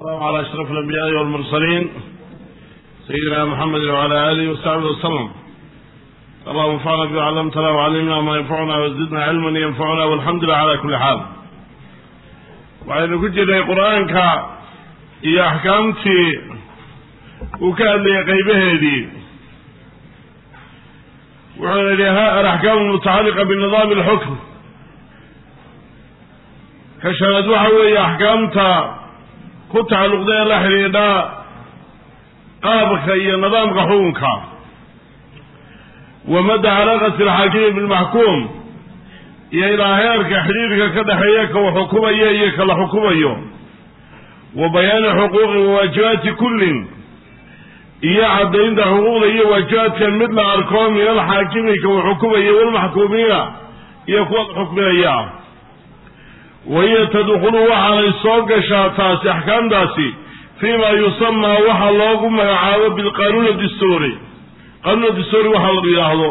السلام على أشرف الأنبياء والمرسلين سيدنا محمد وعلى آله وصحبه وسلم اللهم انفعنا بما علمتنا وعلمنا ما ينفعنا وزدنا علما ينفعنا والحمد لله على كل حال waxaynu ku jirnay qur-aanka iyo axkaamtii uu ka hadlayay qaybaheedii wuxuuna yidhi alaxkaam almutacalliqa binidaami alxukm ka shanaad waxa weeye axkaamta ku tacalluqda ee la xidhiidha qaabka iyo nidaamka xukunka. Wa madda calaaqati alxaakimi bilmaxkuum iyo ilaa heerka xidhiidhka ka dhexeeya ka xukumaya iyo kala xukumayo. Wa bayaani xuquuqi wa waajibaati kullin iyo caddaynta xuquuqda iyo waajibaadkan mid la arko min alxaakimi ka wax xukumaya walmaxkuumiina iyo kuwa la xukminaya wahiya tadkhulu waxaanay soo gashaa taasi axkaamtaasi fii ma yusamaa waxa loogu magacaabo bilqaanuun dastuuri qaanuun dastuuri waxaa la yidhaahdo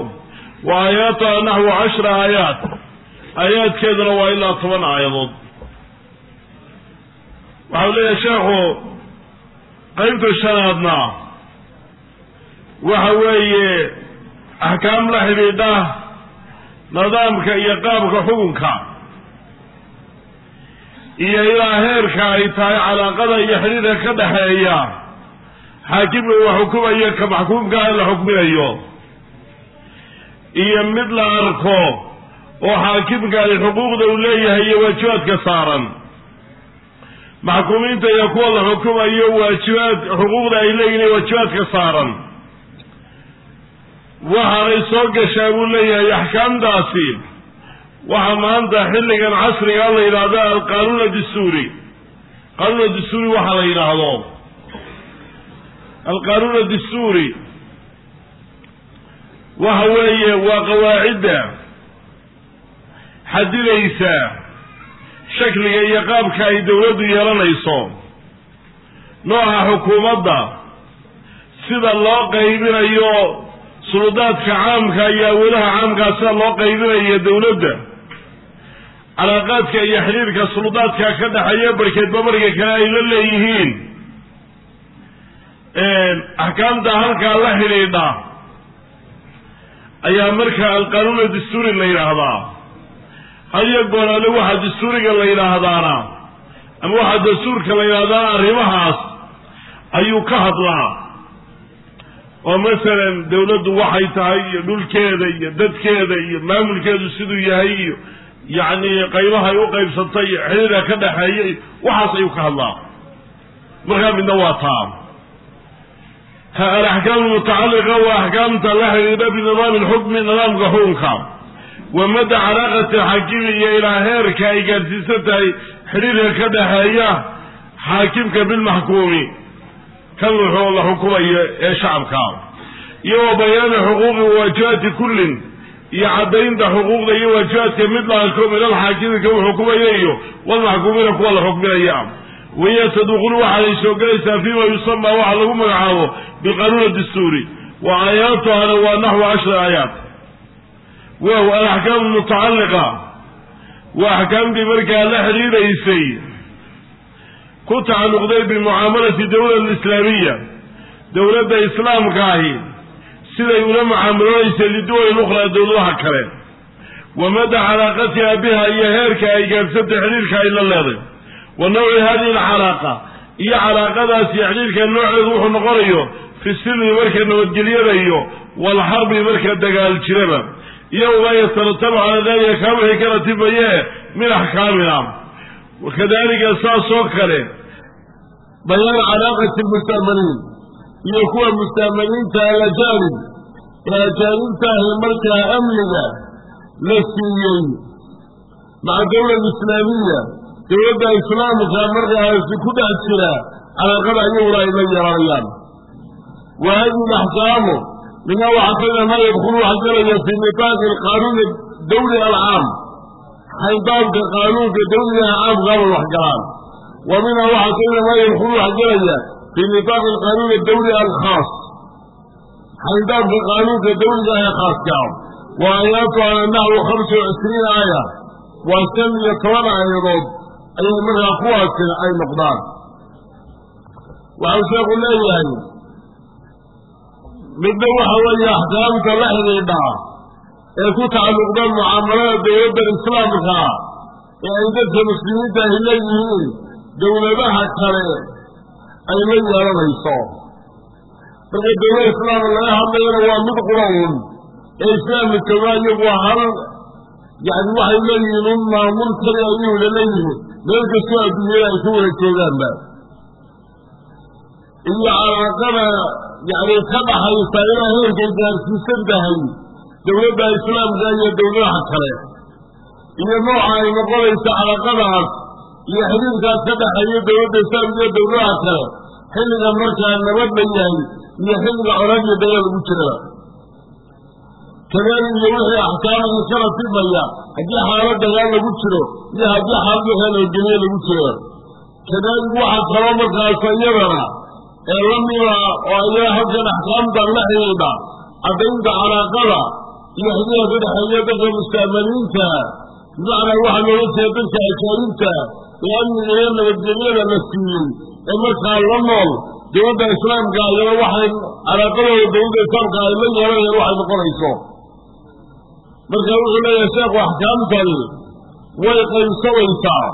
wa aayaatuha naxwu cashra aayaat aayaadkeeduna waa ilaa toban aayadood. Waxau leeyahay sheekhu qaybta shanaadna waxa weeye axkaam la xidhiidha nidaamka iyo qaabka xukunka iyo ilaa heerka ay tahay calaaqada iyo xidhiidka ka dhexeeya xaakimka wax xukumayo ka maxkuumkaa la xukminayo. Iyo mid la arko oo xaakimkaani xuquuqda uu leeyahay iyo waajibaadka saaran. Maxkuumiinta iyo kuwa la xukumayo waajibaad xuquuqda ay leeyihiin waajibaadka saaran. Waxaanay soo gashaa buu leeyahay axkaamtaasi waxa maanta xilligan casriga la yidhaahdo alqaanuun adstuuri qaanuun adstuuri waxa la yidhaahdo. Alqaanuun adstuuri waxa weeye waa qawaacidda xadidaysa shakliga iyo qaabka ay dowladdu yeelanayso. Nooca xukuumadda sida loo qaybinayo suludaadka caamka iyo awoodaha caamkaa sida loo qaybinayo dowladda calaaqaadka iyo xidhiirka suludaadka ka dhexeeya barkeedba marka kale ay la leeyihiin. Axkaamta halkaa la xidhiidha ayaa markaa alqaanuun dastuuri la yidhaahdaa. Hadiyo goonaale waxaa dastuuriga la yidhaahdaana ama waxaa dastuurka la yidhahdaana arrimahaas ayuu ka hadlaa. Oo masalan dawladdu waxay tahay iyo dhulkeeda iyo dadkeeda iyo maamulkeedu siduu yahay iyo yacni qaybahay u qaybsantay iyo xidhiirka ka dhexeeya iyo waxaas ayuu ka hadlaa. Markaa midna waa taa alaxkaam almutacalliqa waa axkaamta la xidhiidha binidaami alxukmi nidaamka xukunka. Wa madda calaaqati alxaakimi iyo ilaa heerka ay gaadhsiisan tahay xidhiirka ka dhexeeya xaakimka bilmaxkuumi. Kan wuxuu la xukumayo ee shacabka. Iyo wa bayaani xuquuqi waajibaati kullin iyo caddaynta xuquuqda iyo waajibaadka mid la arko min alxaakimi kan uu xukumaya iyo walmaxkuumiina kuwa la xukminaya wahiya tadkhulu waxaanay soo gelaysaa fiima yusamaa waxa lagu magacaabo bilqaanuun dastuuri wa aayaatuhana waa naxwu cashri aayaat wahu alaxkaam almutacalliqa waa axkaamtii markaa la xidhiidhaysay ku tacalluqday bimucaamalati dowla alislaamiya dowladda islaamka ahi siday ula mucaamaloonaysa liduwalin ukhraa dowladaha kale. Wa madda calaaqatiha biha iyo heerka ay gaadhsantay xidhiirka ay la leeday. Wa nawci hadihi alcalaaqa iyo calaaqadaas iyo xidhiirka nooceedu wuxuu noqonayo fi silmi marka nabadgelyada iyo walxarbi marka dagaal jiraba. Iyo wamaa yataratabu calaa dalika kaa wixii ka ratibayee min axkaamina. Wakadalika saas oo kale bayaan calaaqati lmustaaminiin iyo kuwa mustaaminiinta alajaanib ee ajaanibtaahi markaa amniga la siiyey maca dowla islaamiya dowladda islaamka markaasi ku dhex jira calaaqada iyaguna ay la yeelanayaan wa hadihi alaxkaamu minha waxaa kamida ma yadkhulu waxa gelaya fi nifaaqi alqaanuuni dawli alcaam. Xaydaabka qaanuunka dawligaha caamkaaba wax galaan wa minha waxaa kamida ma yadkhulu waxa gelaya fi nifaaqi alqaanuuni dawli alkhaas xaydaabka qaanuunka dawliga ee khaaska wa aayaatuhana naxwu khamsa wa cishriin aaya waa shan iyo toban aayadood ayay markaa kuwaasina ay noqdaan waxau sheekhu leeyahay midna waxa weeye axkaamta la xidhiidha ee ku tacalluqda mucaamalada dowladda islaamka ee ay dadka muslimiinta ahi leeyihiin dowladaha kale ay la yeelanayso marka dowlad islaam laga hadlayana waa mid qura-un ee islaamka joogaa iyagu hal yani waxay leeyihiin un maamul kali ayuu laleeyihin meel kastoo adduunyada ay ka wada joogaanba. Iyo calaaqada yani ka dhaxaysa inay heerkay gaarsiisan tahay dowladda islaamka iyo dowladaha kale. Iyo nooca ay noqonaysa calaaqadaas iyo xiriirkaas ka dhaxeeya dowladda islaamka iyo dowladaha kale. Xilliga markaa nabad la yahay iyo xilliga colaad iyo dagaal ugu jirada kadalik iyo wixii axkaamaya ka ratibmaya haddii xaalad dagaal lagu jiro iyo haddii xaalad wixii nabadgelye lagu jiro. Kadalik waxaa kaloo markaas iyadana ee la mida oo ayaga halkan axkaamtan la xidhiidha caddaynta calaaqada iyo xidhiidha ka dhexeeya dadka musta'maniinta bimacnaa waxaa looga jeeda dadka ajaanibta ee amniga iyo nabadgelyada la siiyey ee markaa la nool dowladda islaamka iyada waxay calaaqadooda dowladda islaamka ay la yeelanayaan waxay noqonayso. Marka wuxuu leeyahay sheekhu axkaamtani way qaybsamaysaa.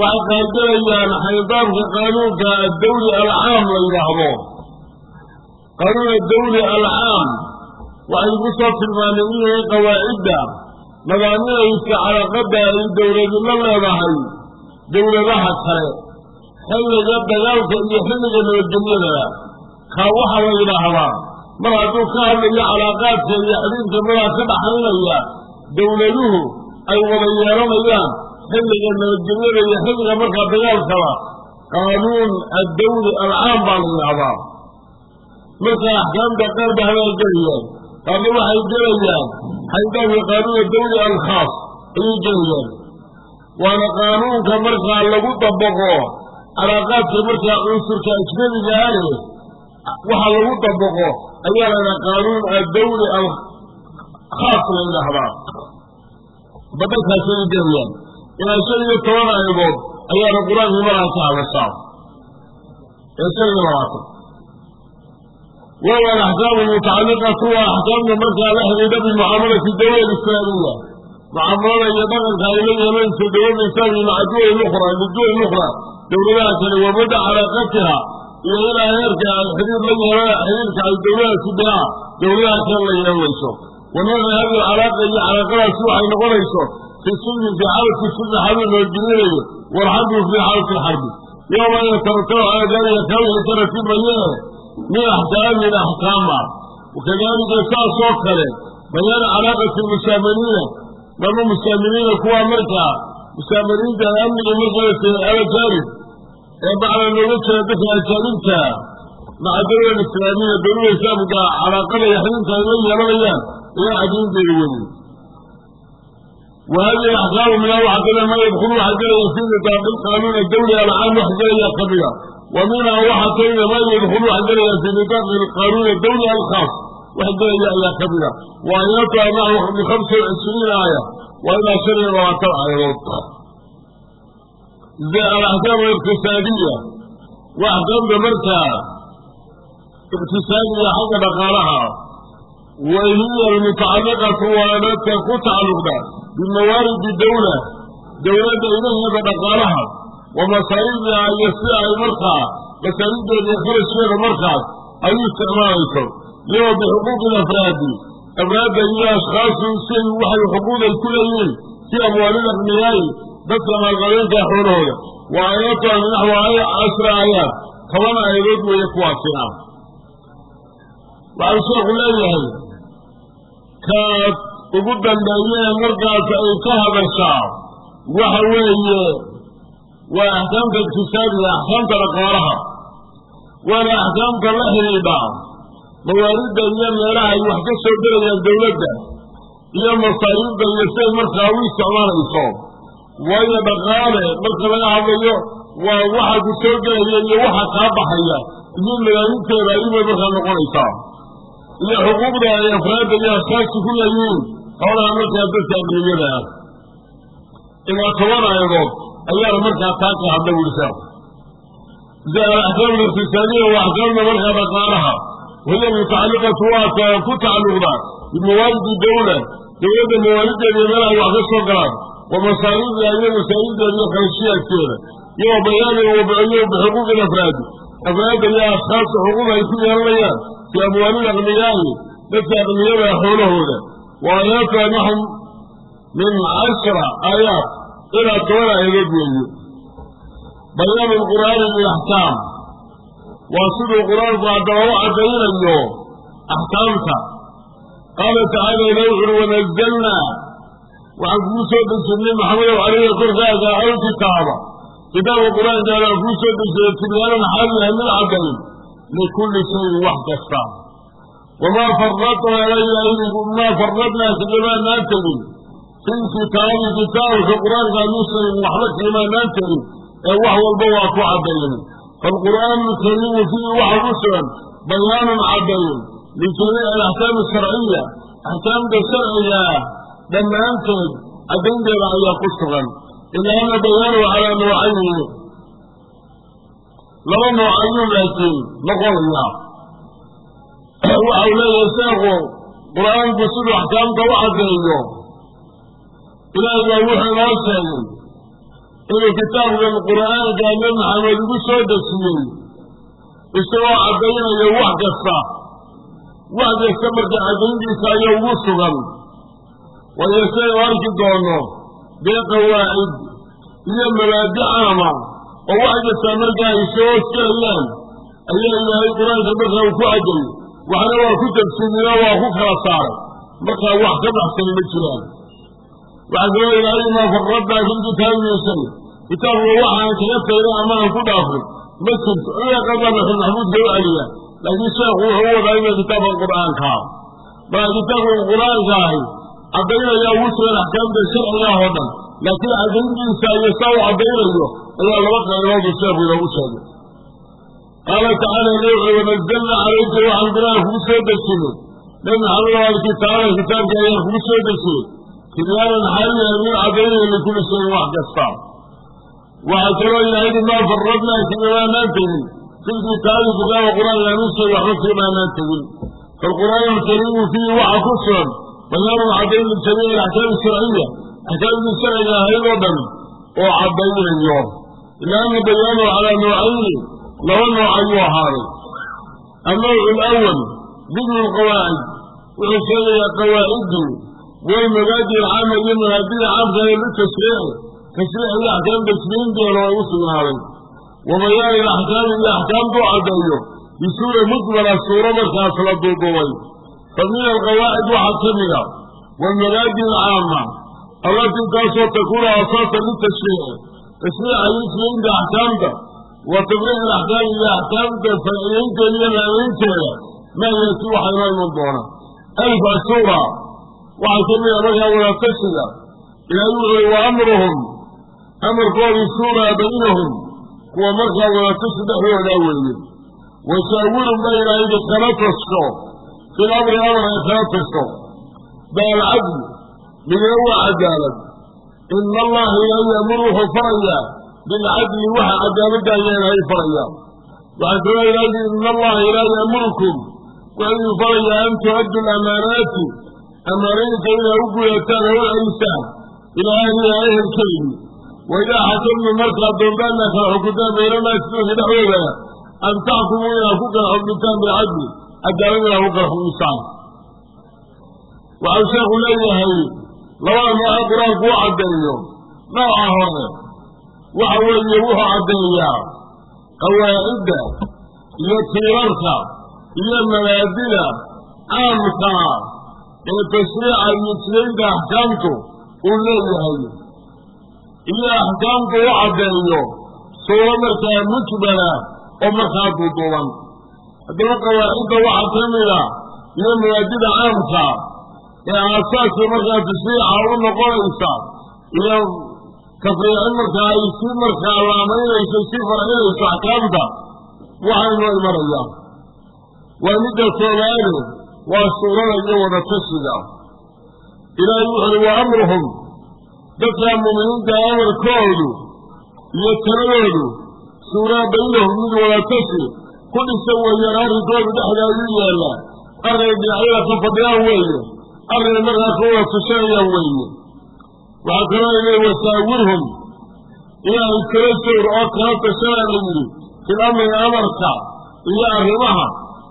Waxay qaybgalayaan xaydaamka qaanuunka addawli alcaam la yidhaahdo. Qaanuun addawli alcaam waxay ku soo tilmaanay in yahay qawaacidda nadaaminaysa calaaqadda ay dowladi la leedahay dowladaha kale xilliga dagaalka iyo xilliga nabadgelyada kaa waxaa la yidhaahdaa mar hadduu ka hadlayo calaaqaadka iyo xidhiirka madaa ka dhaxaynaya dowladuhu ay wada yeelanayaan xilliga nabadgelyada iyo xilliga markaa dagaalkaba qaanuun addawli alcaam baa la yidhahdaa marka axkaamta qaar ba hadaa gelayaan qaarna waxay gelayaan xaydaamka qaanuun addawli alkhaas ayay gelayaan. Waana qaanuunka markaa lagu dabaqo calaaqaadka markaa cunsurka ajnabigaa leh waxa lagu dabaqo ayaa laydhaha qaanuun addawli alkhaas la yidhaahdaa. Badalkaasay gelayaan ilaa shan iyo toban aayadood ayaana qur'aankii malaha ka hadashaa. Ee shan iyo labaatan. Wawa alaxkaamu almutacalliqatu waa axkaamta markaa la xidhiidha bimucaamalati dawla alislaamiya. Mucaamalada iyo dhaqanka ay la yeelanayso dowladda islaamiya maca duwal ukhra liduwal ukhra dowladaha kale wamada calaaqatiha iyo ilaa heerka ay xidhiir la yeela xidhiirka ay dowladaasi bihaa dowladaha kale la yeelanayso wanada hadi calaaqa iyo calaaqadaasi waxay noqonayso fi sulmi fi xaalati sulmi xaaluu nabadgelinayo walxarbi fi xaalati alxarbi yowma yatarataba calaa dalika ka wixii ka ratimaye min axkaamin axkaama wakadalika saasoo kale bayaana calaaqati musaaminiina lama musaaminiina kuwaa markaa musaaminiinta amniga markaa alajaanib ee bacda looga kala bixi ajaanibta maca dawla islaamiya dawlada islaamka calaaqada iyo xidinta ay la yeelanayaan iga xadiinteeda weyn wahadihi axkaamu minaa waxa kamida ma yadkulu waxa gelaya fii nitaaqi qaanuuna dawli alcaam wax gelaya kamida wa minhaa waxa kamida ma yadkulu waxa gelaya fii nitaaqi qaanuuna dawli alkhaas wax gelaya ayaa kamida wa an yata macahu bikhamsi wa cishriin aaya. Waa ilaa shan iyo labaatan aayadood alaxkaam اliqtisaadiya waxqabda markaa iqtisaadiga xagga dhaqaalaha. Wahiya almutacalliqatu waa dadka ku tacalluqda bimawaaridi dawla. Dowladda ilaheeda dhaqaalaha. Wa masaayibiha iyo si ay markaa masaajibdeeda kharaskeeda markaas ay u isticmaalayso. Iyo wa bixuquuqi afraadi afraadda iyo ashkaasu si waxay xuquuqay ku leeyihiin. Si amwaalil aqniyaayi dadka maalqabeynka xoolahooda. Wa ayatan naxw cashra aayaad toban aayadood weeye kuwaasina waxau sheekhu leeyahay kaad ugu dambeeyeen markaas ay ka hadashaa waxa weeye waa axkaamta iktisaabiga axkaamta dhaqaalaha waana axkaamta la xidhiidha. Mawaaridda iyo meelaha ay wax ka soo gelayaan dowladda iyo masaariibda iyo siay markaa u socdaanayso waayo dhaqaale marka laga hadlayo waa waxa ku soo gelaya iyo waxa kaa baxaya. Iyo magaalinteeda ayubay markaa noqonaysaa iyo xuquuqda ay afraadda iyo askaastu ku leeyihiin. Xoolaha markaa dadka adduunyada ah. Ilaa toban aayadood ayaana markaa taa ka hadla wuri sheekhu alaxkaam aliqtisaadiya waa axkaamda markaa dhaqaalaha wahiya mutacalliqatu waata ku tacalluqda bimawaalidi dawla dawladda mawaalideeda iyo meelahay wax ka soo galaan wa masaariifda iyo masaariifdeeda iyo bayaani iyo bixuquuqi afraadi afraadda iyo ashkaasta xuquuq ay ku yeelanayaan fii amwaalil aqniyaahi dadka aqniyada xoolahooda. Wa aayaatuha naxum min cashra aayaat ilaa toban aayadood weeye bayaanu lqur'aani lilaxkaam waa siduu qur'aanku haddaba u caddaynayo axkaamta qaala tacaala ila wuxuuri wanazalnaa waxaan kuu soo dejinnay maxamedow caleyka korkaaga alkitaaba kitaabka qur'aankaana aan kuu soo dejiyay tibyaanan xaal yahay mid caddayn likulli shayin wax kasta wamaa faradnaa maa faradnaa kagamaanaan tegin fi kitaabi kitaabka qur'aanka min shayin waxba kagamaanaan tegin ee wax walba waa ku caddayn faalqur'aanu alkariimu fiihi waxa ku sugan bayaanun caddayn lijamiici alaxkaam asharciya axkaamta sharcigaa dhammaanteed caddaynteeda ayaa ku sugan. Ilaa ana bayaanahu calaa noocayni laba nooc ayuu laakiin noqonaya waxau leeyahay sheekhu qur'aanku siduu axkaamta u caddeeyo ilaahay baa wuxuu inoo sheegay inuu kitaabkan qur'aanka nabi maxamed ugu soo dejiyey isagoo caddaynayo wax kasta. Wax kasta marka caddayntiisa ayaa ugu sugan waayo saynu arki doono dee qawaacid iyo mabaadi caama oo wax kastaa markaa ay soo hosgelayaan ayaa ilaahay qur'aanka markaa uu ku caddeeyey waxna waa ku tafsiiriyo waa ku kala saaray. Markaa wax ka baxsani ma jiraan. Waxaa kaloo ilaahay maa faradnaa fi lkitaabi min kitaabka waxaan kaga taynay ama aan ku dhaafay. Ma jirto. Aya qabaa laxul maxbuudka u celiya laakiin sheekhu wuxuu u wadaa ina kitaabka qur'aankaa markaa kitaabka qur'aanka ahi caddaynayaa ugu sugan axkaamta sharcigaah oo dhan laakiin caddayntiisa iyo saa u caddaynayo ayaa laba qayboodu sheekhu inoogu sheegay qaala tacaala wuxuu wanazalna calayka waxaan qur'aan kugu soo dejinay nabi maxamed oo alkitaaba kitaabka ayaan kugu soo dejiyey tibyaanan xaaliyahay mid caddaynaya likulli shayin wax kasta waxaa kaloo ilaahay maa faradnaa kagamaanaan tegin fi lkitaabi kitaaba qur'aanka min shay waxba kagamaanaan tegin faalqur'aan alkariimu fiihi waxa ku sugan bayaanun caddayn lijamiici alaxkaami sharciya. Axkaamtii sharciga ahayd oo dhan oo caddaynayo ilaa ana bayaanahu calaa noocayni laba nooc ayuu ahaaday. Annawcu alawal dikru lqawaacid wuxuu sheegayaa qawaaciddii walmabaadi alcaama iyo mabaadida caamka ee litashriici tashriic iyo axkaam tasliimteeda oo u sugnaaday wa bayaani alaxkaami iyo axkaamtuu caddeeyo bisuura mujmala suuro markaas la duuduubay fa min alqawaacid waxaa ka mida walmabaadi alcaama allatii taasoo takuunu asaasa litashriici tashriica iyo isleynta axkaamta wa tabriic alaxkaami iyo axkaamta farciyeynteeda iyo laamaynteeda maa yeeti waxaa inoo iman doona alf ashura waxaa ka mida markaa wadatashiga ilaahay wuxuu wa amruhum. Amarkoodu shuuraa baynahum kuwa markaa wadatashi dhexdoodaa weeye washaawirun ba ilaahaydi kala tasho fil amri amar ay kala tasho baalcadli midna waa cadaalad ina allaha ilaahay yamur wuxuu farayaa bilcadli waxa cadaaladda ayaa ilaahay farayaa waxaa kaloo ilaahay ina allaha ilaahay yamurukum wuxuu idin farayaa an tu'addu lamaanaati amaanooyinka inaa u gudataan oo u celisaan ilaa ahliha ehelkeedii waidaa xakamtum markaad doontaanna kala xukuntaan dadka dhexdooda an taxkumuu inaad ku kala xukmintaan bilcadli cadaalad inaad ku kala xukmisaan waxau sheekhu leeyahay labada nooca qur'aanku u caddeeyo nooca hore waxa weeye wuxuu caddeeyaa qawaacidda iyo tiirarka iyo mabaadida caamkaa ee tashriica iyo jidaynta axkaamtu uu leeyahay iyo axkaamtu u caddeeyo suuro markaa mujmala oo markaa duuduuban haddaba qawaacidda waxaa ka mida iyo mabaadida caamka ee aasaaska markaa tashriica u noqonaysa iyo tafriicin markaa ay si markaa laamaynayso si farcinayso axkaamta waxaynoo imanaya waa midda koobaade waa suurada iyo wadatashiga ilaahay wuxu uhi wa amruhum dadka muuminiinta amarkoodu iyo taladoodu suuraa baynahum mid wadatashi ku dhisan weeyaan arrinkooda dhexda ayuu yaallaa arrinay dhinacyada ka fadhiyaan weeye. Arrinay markaa ka wada tashanayaan weeye. Waxaa kaloo ilay wasaawirhum inay kala sowr oo kala tashanaa la yidhi. Fil amri amarka iyo arrimaha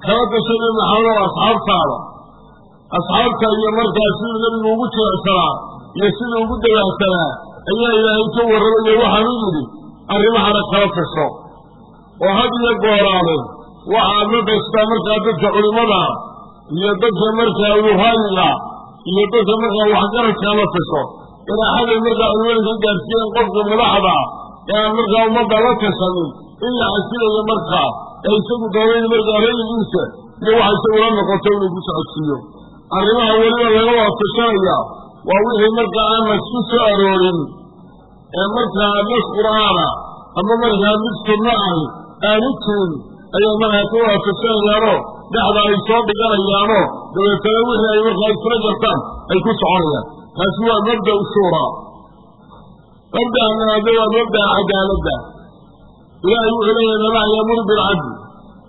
kala tashanay maxamedow asxaabtaada. Asxaabta iyo markaa siduu nebigu ugu jeecsanaa iyo siduu ugu dabaacsanaa ayaa ilaahay ka warramayo waxaanu yidhi arrimahana kala tasho oo had iyo gooraale waxaad la markaa dadka culimmada iyo dadka markaa uruhaayiga iyo dadka markaa waxgaradkaa la tasho ilaa markaa culimada ka gaarsiiyeen qofka madaxda ee aan markaa ummadda la tashanin in la xasilayo markaa ee isagu doonayn markaa raygiisa iyo waxa isagula noqoto inuu ku socodsiiyo. Arrimaha weliba laga wada tashanaya waa wixii markaa aan nasku soo aroorin ee markaa nas qur'aana ama markaa mid sunno ahi aanu jirin ayay markaa ka wada tashanayaanoo dhexda ay soo dhiganayaanoo dabeetana wixii ay markaa isla gartaan ay ku soconayaan. Taasi waa mabda'u shuuraa mabda'a naade waa mabda'a cadaaladda ilaahay wuxuu leeyahay lama yamuru bilcadli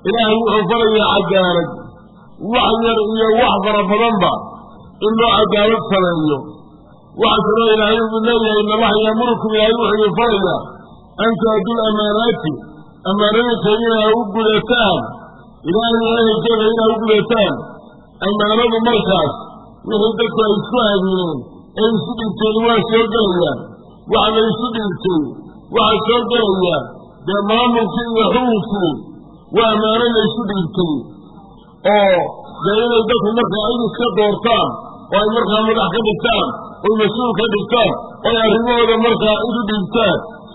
ilaahay wuxuu farayaa cadaalad. Wax yar iyo wax fara badanba in loo cadaalad sameeyo. Waxa kaloo ilaahay uu leeyahay nalaha yaamurukum ilaahay wuxuu idin farayaa an tu'addu lamaanaati ammaanadinka inaa u gudataan ilaahay ehelkeeda inaa u gudataan ammaanadu markaas wixii dadku ay isku aamineen ee isu dhiibteen waa soo gelayaan waxa la isu dhiibtay waxa soo gelaya dee maamulkii iyo xukunkii waa ammaano la isu dhiibtay oo dee inay dadku markaa cid iska doortaan oo ay markaa madax ka dhigtaan oy mas'uul ka dhigtaan oy arrimahooda markaa cid u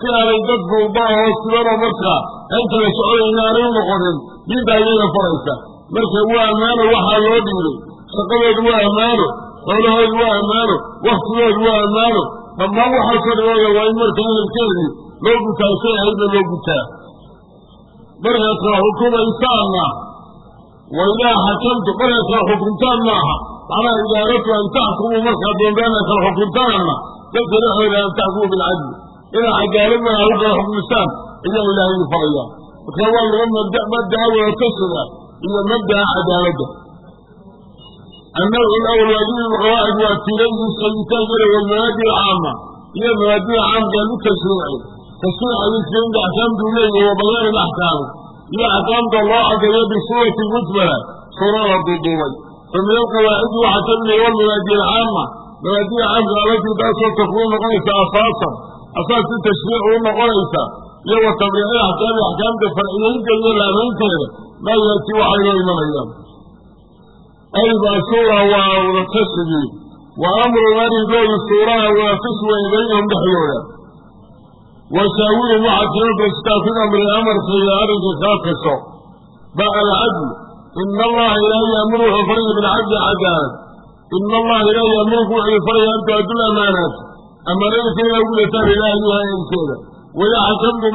dhiibtaan si aanay dad buuba oo sibanoo markaa an kala soconayna aanay u noqonin diinta ayayna faraysa. Marka waa ammaano waxaa loo dhiibay shaqadoodu waa ammaano xoolahoodu waa ammaano waktigoodu waa ammaano dhammaan waxaasoo dhimada waa in markaa ehelkeedii loo gutaa shay ahaydna loo gutaa. Markaad kala xukumaysaanna wa idaa xakamtu markaad kala xukuntaan maaha macnaha idaaratu an taxkumuu markaa doontaan kala xukuntaanna dadka dhexooda an taxkumuu bilcadli inaad cadaaladana agu kala xukmisaan ayaa ilaahay idin faraya marka waa laba mabda mabdaa wadatasada iyo mabdaa cadaaladda annawcu lawal waajib ilqawaacid waa tiilayhi sayitaan jira walmabaadi caama iyo mabaadida caamka lagu tashriicay tashriica lilfiinka axkaamtuu leeyahi wa bayaani laxkaami iyo axkaamta loo cadeeyo bisuuratin mujmala suura la duuduubay fa alqawaacidi waxaa ka mida walmabaadi alcaama mabaadida caamka alatii taasoo takuun noqonaysa asaasan asaas si tashriic uu noqonaysaa iyo wa tabriici axkaami axkaamta farciyeynta iyo laamaynteeda maa yaati waxaynoo imanayaan ayba shuura waa wadakashigii wa amrun arigoodu suuraha waafish weyn baynahum dhexdooda washaawirhum waxaad kaga goostaa fil amri amarkiiyo arrinka kaa kasho ba ina allaha ilaahi yaamuru wuxuu faraya bilcadli cadaalad ina allaha ilaahi yaamurku wuxuu idin faraya an tuadul amaanaat ama reerkeeda ilaahay u yahay eelkeeda waya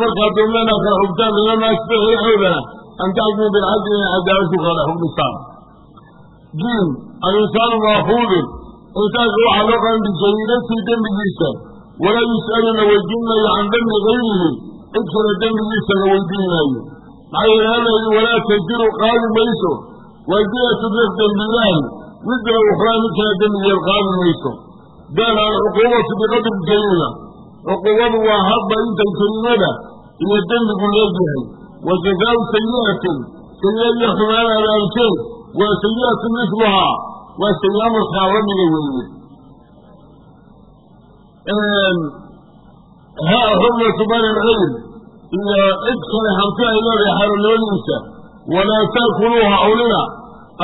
markaa doomlana kala xugtaan reeramaasbixixoodana an taxkumu bilcadli inay cadaaladu kala xugdhisaan jiin alinsaanu maafuudun insaanka waxaa loo qaban bijayi nafsii dembigiisa. Walaa yus'alu la can dembi gayrihi. Cid kale dembigiisa la weydiin maayo maxaa yeelaamaydi walaa tajiru qaadi mayso. Waajiratu bix dembilaahi widra ukhraa mid kale dembigeed qaadi mayso baan alcuquubatu biqadri jariima cuquubadu waa habba intay jariimada iyo dembigu leegyahay wa jazaau sayi'atin sayi iyo xumaan abaalkeed waa sayi'atu miluhaa waa sayaamulkaa lamiga weeye haa xurmatu bani lcilm iyo cid kale hanti ay leedahay xarolooyinka walaa taakuluuha awlina.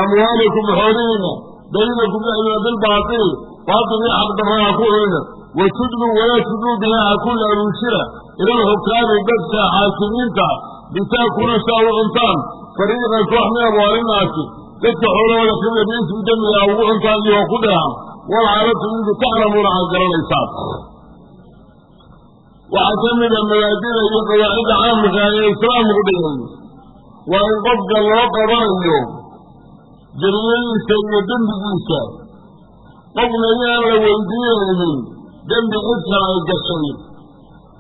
Amwaalakum xoolihina baynakum ayna bilbaatil baadilii xaqdarrana ku urina watudluu walaa tudluu bihaa hakula abushira ilal hukaami dadka xaakimiinta ah bitaakulu cuntaan fariiqan wax min abwaalinaasi dadka xoolahooda kamida biismi damiga ugu cuntaan iyoo ku dheehan walxaalatu minku taclamuuna aad garanaysaan waxaa ka a mabaadida iyo qawaacida caamka ee islaamku dhigay waa in qofka loo qabanayo jariyadiisa iyo dembigiisa qofna inaan la weydiinaynin dembi cid kale ay gashay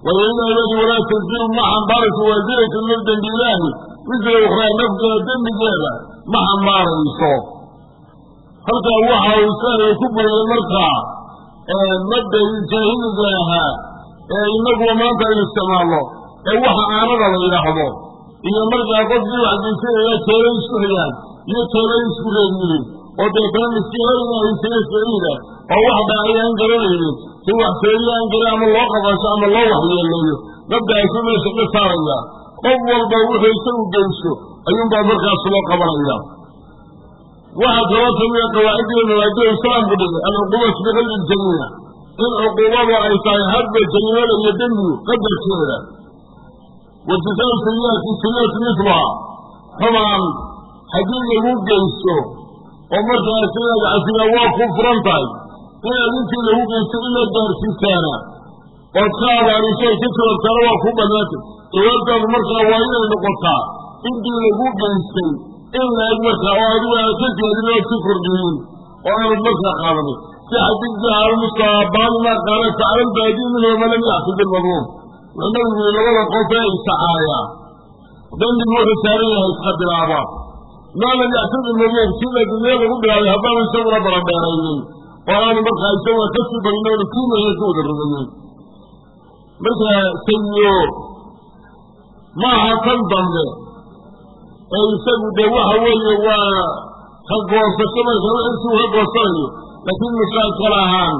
wailaahi walaa tanziru ma xambaarayso waasiratu min dembi ilaahi misla ukhraa nafteeda dembigeeda ma xambaarayso halkaa waxa uu islaamiga ku buriyey markaa madda jaahiliga ahaa ee inaguwa maanta aynu isticmaalno ee waxa aanada la yidhaahdo iyo markaa qofkii waxgeysanaya teelay isku xigaan iyo teelay isku reebiyiin oo horiga haysana saciida oo wax dhacay aan garanaynin si wax seeriya aan garan ama loo qabasho ama loo waxyeeleeyo mabdaasu meesha ka saaraya. Qof walba wuxuu isagu geysto. Ayuunbaa markaas loo qabanaya waxaa kaloo kamida qawaaciddiiyo mabaadida islaamku dhigay. Alcuquubatu biqadri ljamiila in cuquubadu ay tahay hadba jariimada iyo dembigu qadarkeeda wajisaau sayiati sayiatu mitluha xumaan haddii lagu geysto oo markaas inaad casigaa waa ku furan tahay. Inaad intii lagu geysto ila gaarsiisaana ood ka abaariso ay ka jawaabtaana waa ku bannaantay jawaabtaadu markaa waa inay noqotaa intii lagu geystay in laeg markaa oo adigu aad ka jeedin ood ka kordhiyin oo aanad markaa qaadanin si xadiidkii almustabaanu maa qaala tacala albaadiyu minhu ma lam yaxfi bilmadluum nabigu labada qof ee isacaaya dembigu wuxuu saaran yahay iska bilaaba maa lam sida dunya lagu bilaabay haddaanu isaguna baradheeraynin oo aanu markaa isaguna ka sii bagin oonu kiimaya ka wada rogayin marka sayiyo maaha tan dambe. Ee isagu dee waxa weeye waa ka goosasho marka wixii ka goosanayo. Laakiin musaakal ahaan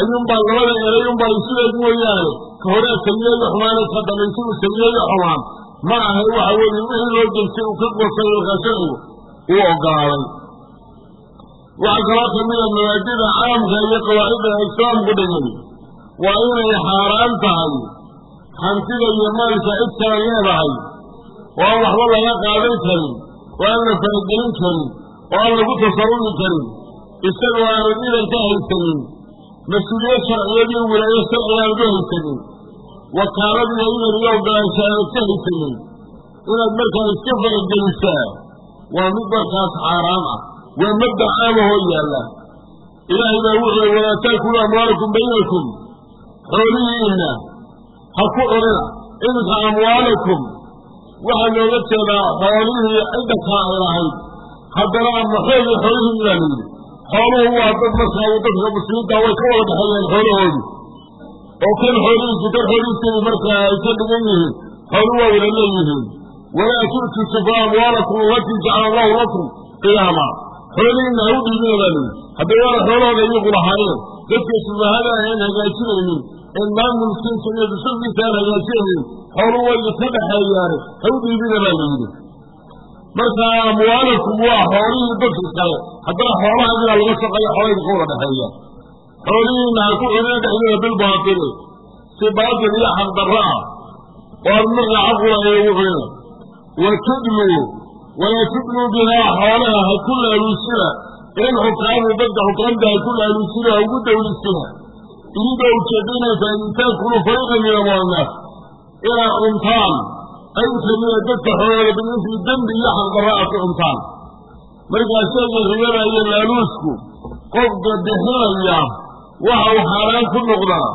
ayuunbaa labada eray unbaa isu eg mooyaane ka hore sayiyeyo xumaane ka dambe isagu sayiyeyo xumaan. Ma ahe waxa weeye wixii loo geystay uu ka goosayo markaa sharcigu uu ogolaaday waxaa kaloo kamida mabaadida caamka iyo qawaacidda islaamku dhigay waa inay xaaraan tahay hantida iyo maalka cid kala leedahay oo aan waxba laga qaadan karin oo aan la faragelin karin oo aan lagu tasarufi karin. Isagoo aanad idan ka haysanin mas'uuliyad sharciyeed iyo wilaayo sharci aanad u haysanin. Wakaalad iyo idan iyo ogolaansha ka haysanin. Inaad markaa iska faragelisaa waa mid markaas xaaraam ah. Waa madda caamahoo yaalla. Ilaahay baa wuxuu walaa taakulu amwaalakum baynakum. Xoolihiinna ha ku cunina iminka amwaalakum. Waxaa looga jeedaa xoolihii cidda ay lahayd haddana amaxoodii xoolihii baa layidhi xooluhu waa dad markaa dadka muslimiinta way ka wada dhexeeyeen xoolahoodu oo kan xoolihiisu kan xoolihiisii markaa ay ka dhigan yihiin xooluhu waa wada leeyihiin walaa tu'tu sufa amwaalakum allatii jacala allahu lakum qiyaama xoolihiinna ha u dhiibina baa layidhi hadday waana xoolahooda iyagu lahaayeen dadka subahada aan hagaajinaynin een maamulkiisa iyo dusulkiisa aan hagaajinaynin xoolu way ka dhexeeyaane ha u dhiibina baa layidhi marka amwaalakum waa xoolihii dadka kale haddana xoolahaagina laga shaqeeyo xoolahayda ka dhexeeya xoolihiina ha ku cunina dhexdooda bilbaatili si baatil iyo xaqdarro ah oo aad markaa xaqula ugu cunina wa tudluu walaa tudluu bihaa xoolaha ha ku laaluusina in xukaamu dadka xukaamta ha ku laaluusina ha ugu dawlisina idinka ujeedinaysaa in taakulu fariiqan min amwaalnaas inaad cuntaan ay kamida dadka xoolooda bimisli dembi iyo xaqdarra aad ku cuntaan markaa sheega ribada iyo laaluusku qofka bixinaya waxa uu xaaraan ku noqdaa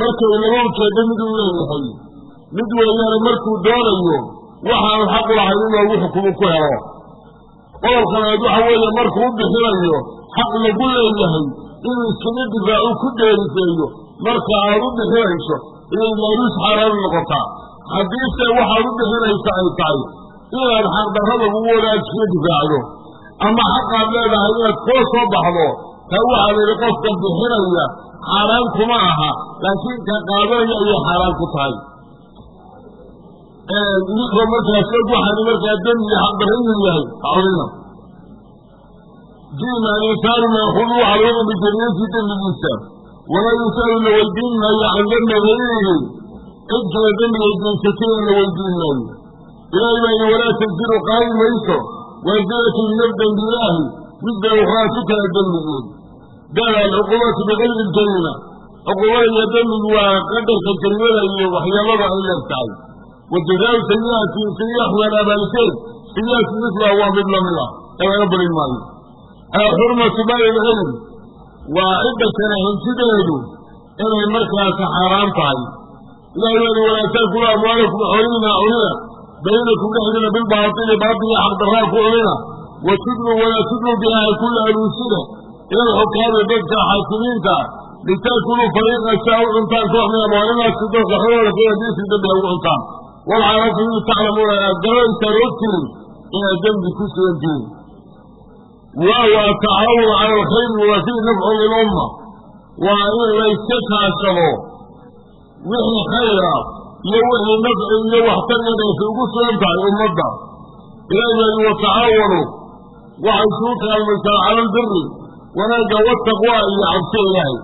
markay laba ujeedo mid uu leeyahay mid weeyaane markuu doonayo waxaanu xaqu lahayn in xukumo ku helo. Qodobkanaad waxa weeye markuu bixinayo xaq lagu leeyahay inuu iskaga difaacu ku dheerifeeyo marka aad u bixinayso inay laaluus xaaraan noqotaa haddiise waxaad u bixinaysa ay tahay inaad xaqdarra lagugu wadaad iskaga difaacdo ama xaqaad leedahay inaad koo soo baxdo taa waxaa la qofka bixinaya xaaraan kuma aha laakiin ka qaadanaya ayay xaaraan ku tahay idinkoo markaas og waxaani markaa dembi iyo xaqdarra inuu yahay. Hacunina ji'na alinsaanu maaxudu waxaa looga bijariyantii dembigiisa. Walaa yus'alu la weydiin maayo can dembi hayrihi cid kale dembiga geysatayna la weydiin maayo ilaahay baa yidhi walaa tansiru qaadi mayso. Waasiratu min dembi ilaahi. Ukhraa ku kala dembigeed dada alcuquubatu bikayri ljariima cuquubada iyo dembigu waa qadarka jarimada iyo waxyeelada ay leegtahay wa jazaau sayi'ati sayi'a xumaan abaalkeed sayi'atu mislaha waa mid la mid ah ee laga barin maayo alxurmatu maali lcilm waa cidda kale hantideedu inay markaasi xaaraan tahay ilahay weli walaa taakulu amwaalakum xoolihina cunina baynakum dhexdiina bilbaatili baatiliya xaqdarraa ku cunina wa walaa tudluu biha ay ku laaluusina ila alxukaami dadka xaakimiinta litaakuluu fariiqa si a u cuntaan koox min amwaalinaasi dadka xolooda kayadiisi dembi a ugu cuntaan walxaalatu id taclamuuna aad garanaysaan ogtihin inaad dembi ku sugan tihin waawa atacaawun cala alkhayri wa fii nafcun lilumma waa in layska kaashado wixii khayra iyo wixii nafci iyo waxtar dheefi ugu sugan tahay ummadda yii watacaawanu waxay suu kaalmaysaa cala albiri wanaagga wataqwa iyo cabsi ilaahay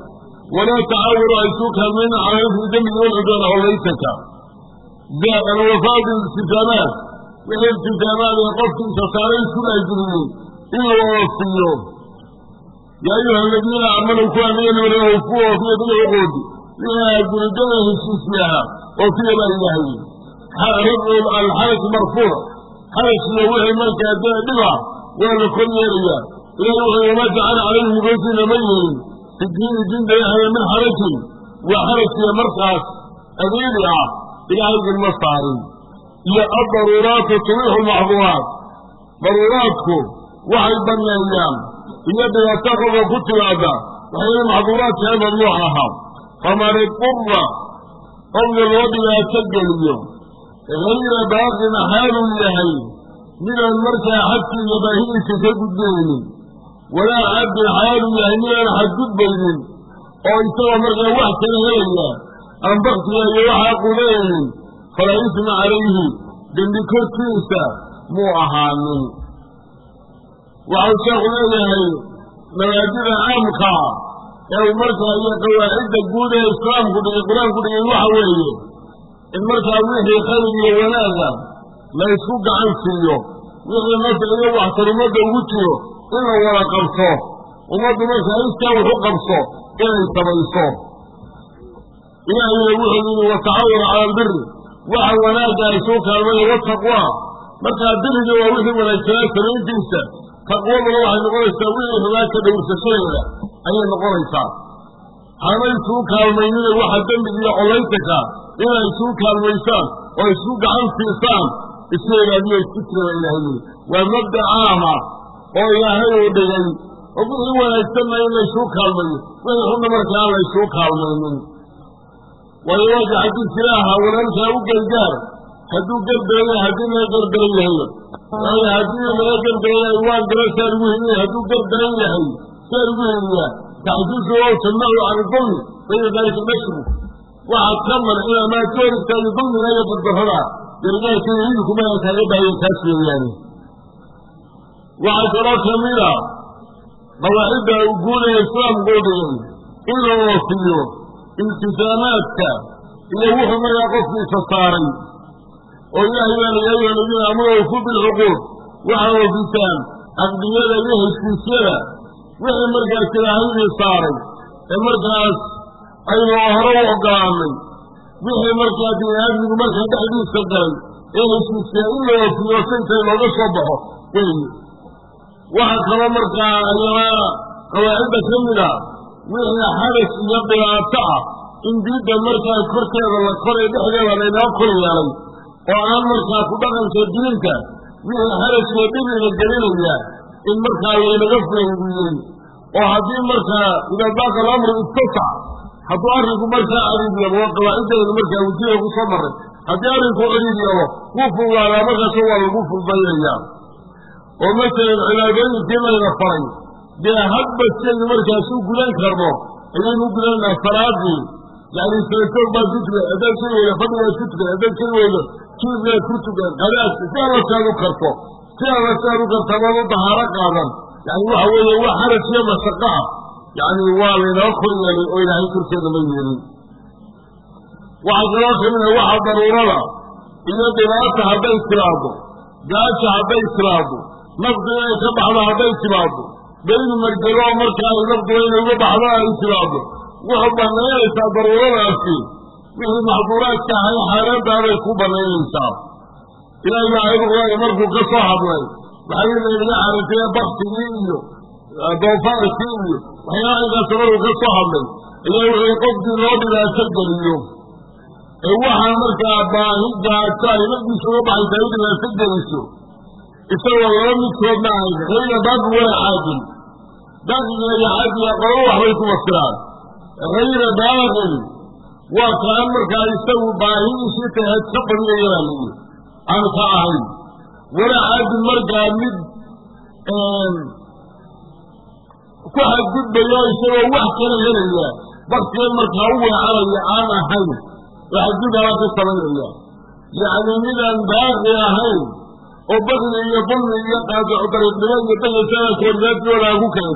walaa tacaawanu ay suu kaalmayna cala ifri dembiga walcudwaana hollaysanka alwafaadu iltisaamaat wixii iltisaamaad ee qofkiisa saaray isku laajiriyey in la oofiyo yaa ayuha aladiina aamanuu ku amiyanimana ku oofiya bilcuquudi wixii aadguridada heshiisyaha oofiya baa ilaahay. Rafcu alxaraj marfuuc. Xarajkiyo wixii markaa dee dhiba waa la kor yeelayaa. Ilahi wuxuu wama jacala calayhim goosiina ma yeelin fi diini diinta min xarajin waa xarajkiya markaas adeegi ah ilaahay idinma saarin. Iyo addaruuraatu tubixu lmaxduuraat daruuraadku waxay banneeyaan iyo dhibaato qofka ku timaada waxayna maxduuraadka ee mamnuuc ahaa? Faman idurra qofka loo dhibaato geliyo. Hayra baaqin xaaluu yahay. Midaan markaa xadkii iyo baahidiisa ka gudbaynin. Walaa caddin xaaluu yahay. Midaan xadgudbaynin. Oo isagoo markaa wax kala helaya aan baktiga iyo waxaa qulaynin falaa isma calayhi dembi korkiisa muu ahaanin waxau sheekhu leeyahay mabaadida caamkaa ee markaa iyo qawaacidda guud ee islaamku dhigay qur'aanku dhigay waxa weeye in markaa wixii khayr iyo wanaaga la ysku gacan siiyo wixii nafci iyo waxtar ummadda ugu jiro in la wada qabso ummaddu markaa iskaa wax u qabso inay sabayso ilaahayna wuxuu yidhi watacaawanu cala albiri waxa wanaagga ay suu kaalmaya wataqwaa markaa biriga waa wixii wanaagsanaa samayntiisa taqwaduna waxay noqonaysaa wixii xumaa ka dhowrsashadeeda ayay noqonaysaa. Hanay suu kaalmaynina waxa dembiga iyo collaytanka inay isuu kaalmaysaan oo isku gacan siisaan iska ilaaliyo isku jiraba ilaahay waa mabda caama oo ilaahay uu dhigay. Oo wixii wanaagsanna in laysuu kaalmayo wixii xunna markaa aan laysuu kaalmaynin waayo xadiis ilaaha walaalkaa u gargaar hadduu yahay haddii laga gardaran yahay waayo haddii laga yahay waan garan saa lagu heliya hadduu gardaran yahay saa lagu heliyaa taxdiisu oo tamnacu can dulmi bayna daalika nashru waxaad ka mancinaa maa ka hor istaagi dulmiga iyo gardarrada gargaarka iyo hilibkuma aan kaaga baahayen kaas weeyaane waxaa kaloo kamida qawaacidda guud ee islaamku u dhigay in la oofiyo iltisaamaadka iyo wuxuu markaa qofkiisa saaray oo ilaahay baa layaa ayuha aladiina aamanu awfuu waxaa oofisaan caqdiyada iyo heshiisyada wixii markaas ilaahayni saaray ee markaas aynu hore u ogolaanay wixii markaa bini-aadmigu markaa dhexdiisa galay ee heshiisyaa in la oofiyo sintay looga soo baxo weeye waxaa kaloo markaa ayana qawaacidda ka mid a wixii xadas iyo dhibaato ah in diidda markaa korkeeda la koray dhexdeeda laynaa kor yeelay oo aan markaa ku dhaqanka diinta wixii xadaskiyo dhibiga gelinaya in markaa laynaga faydiiyey oo haddii markaa idaa daaqa alamru ittasac hadduu arrinku markaa cariid yabo waa qawaaciddeeda markaa wasiila ku soo maray haddii arrinku cariid yabo wuu fudaadaa markaaso waa lagu fudbaynayaa oo masalan cibaadooyinkii layna faray. Dee hadba siaynu markaas u gudan karno ayaynu u gudanaa salaadii yani salatoog baad ku tukan haddaad keli weydo fadhi baad ku tukan haddaad keli weydo kiiblaad ku tukan qadaas si alla saad u karto si alla saad u karta baad u dahaaro qaadan yani waxa weeye waa xaraj iyo mashaqo ah yani waa laynoo kor yeelay oo ilaahay korkeeda ma yeelin waxaa kaloo ka mid a waxa daruurada iyo dhibaata hadday tilaado gaaja hadday tilaado naftu inay ka baxdo hadday timaado baynu margelo marka ay naftu inay uga baxdo ay timaado wuxuu banaynaysaa daruuradaasi. Wixii maxduuraadka ahay xaaraantaaday ku banaynaysaa ilaahay baa ayadu qur'aanka markuu ka soo hadlay waxay laynaga xaarantaya baktigii iyo doofaarkii iyo waxyaala inkaasa markuu ka soo hadlay ayaa wuxuu qofkii loo dhibaato geliyo. Ee waxaa markaa baahi gaajo ay nafdiisa uga baxaysaa u dhibaato geliso. Isagoo laba midkood ma ahayn hayra baaqi walaa caadil baaqiga iyo caadiga qolo waxbay ku fasiraan hayra baaqin waa kaan markaa isagu baahidiisii taheed ka badinaya baa layi aan ka ahayn walaa caadil markaa mid ku xadgudbaya isagoo wax kala helaya baktigan markaa u weecanaya aan ahayn oo xadgudbala ka samaynaya yacni midaan baaqi ahayn oo bakdi iyo dulmi iyo qaadico dariiqnimo iyo dayasana koordaadooda aan ku keen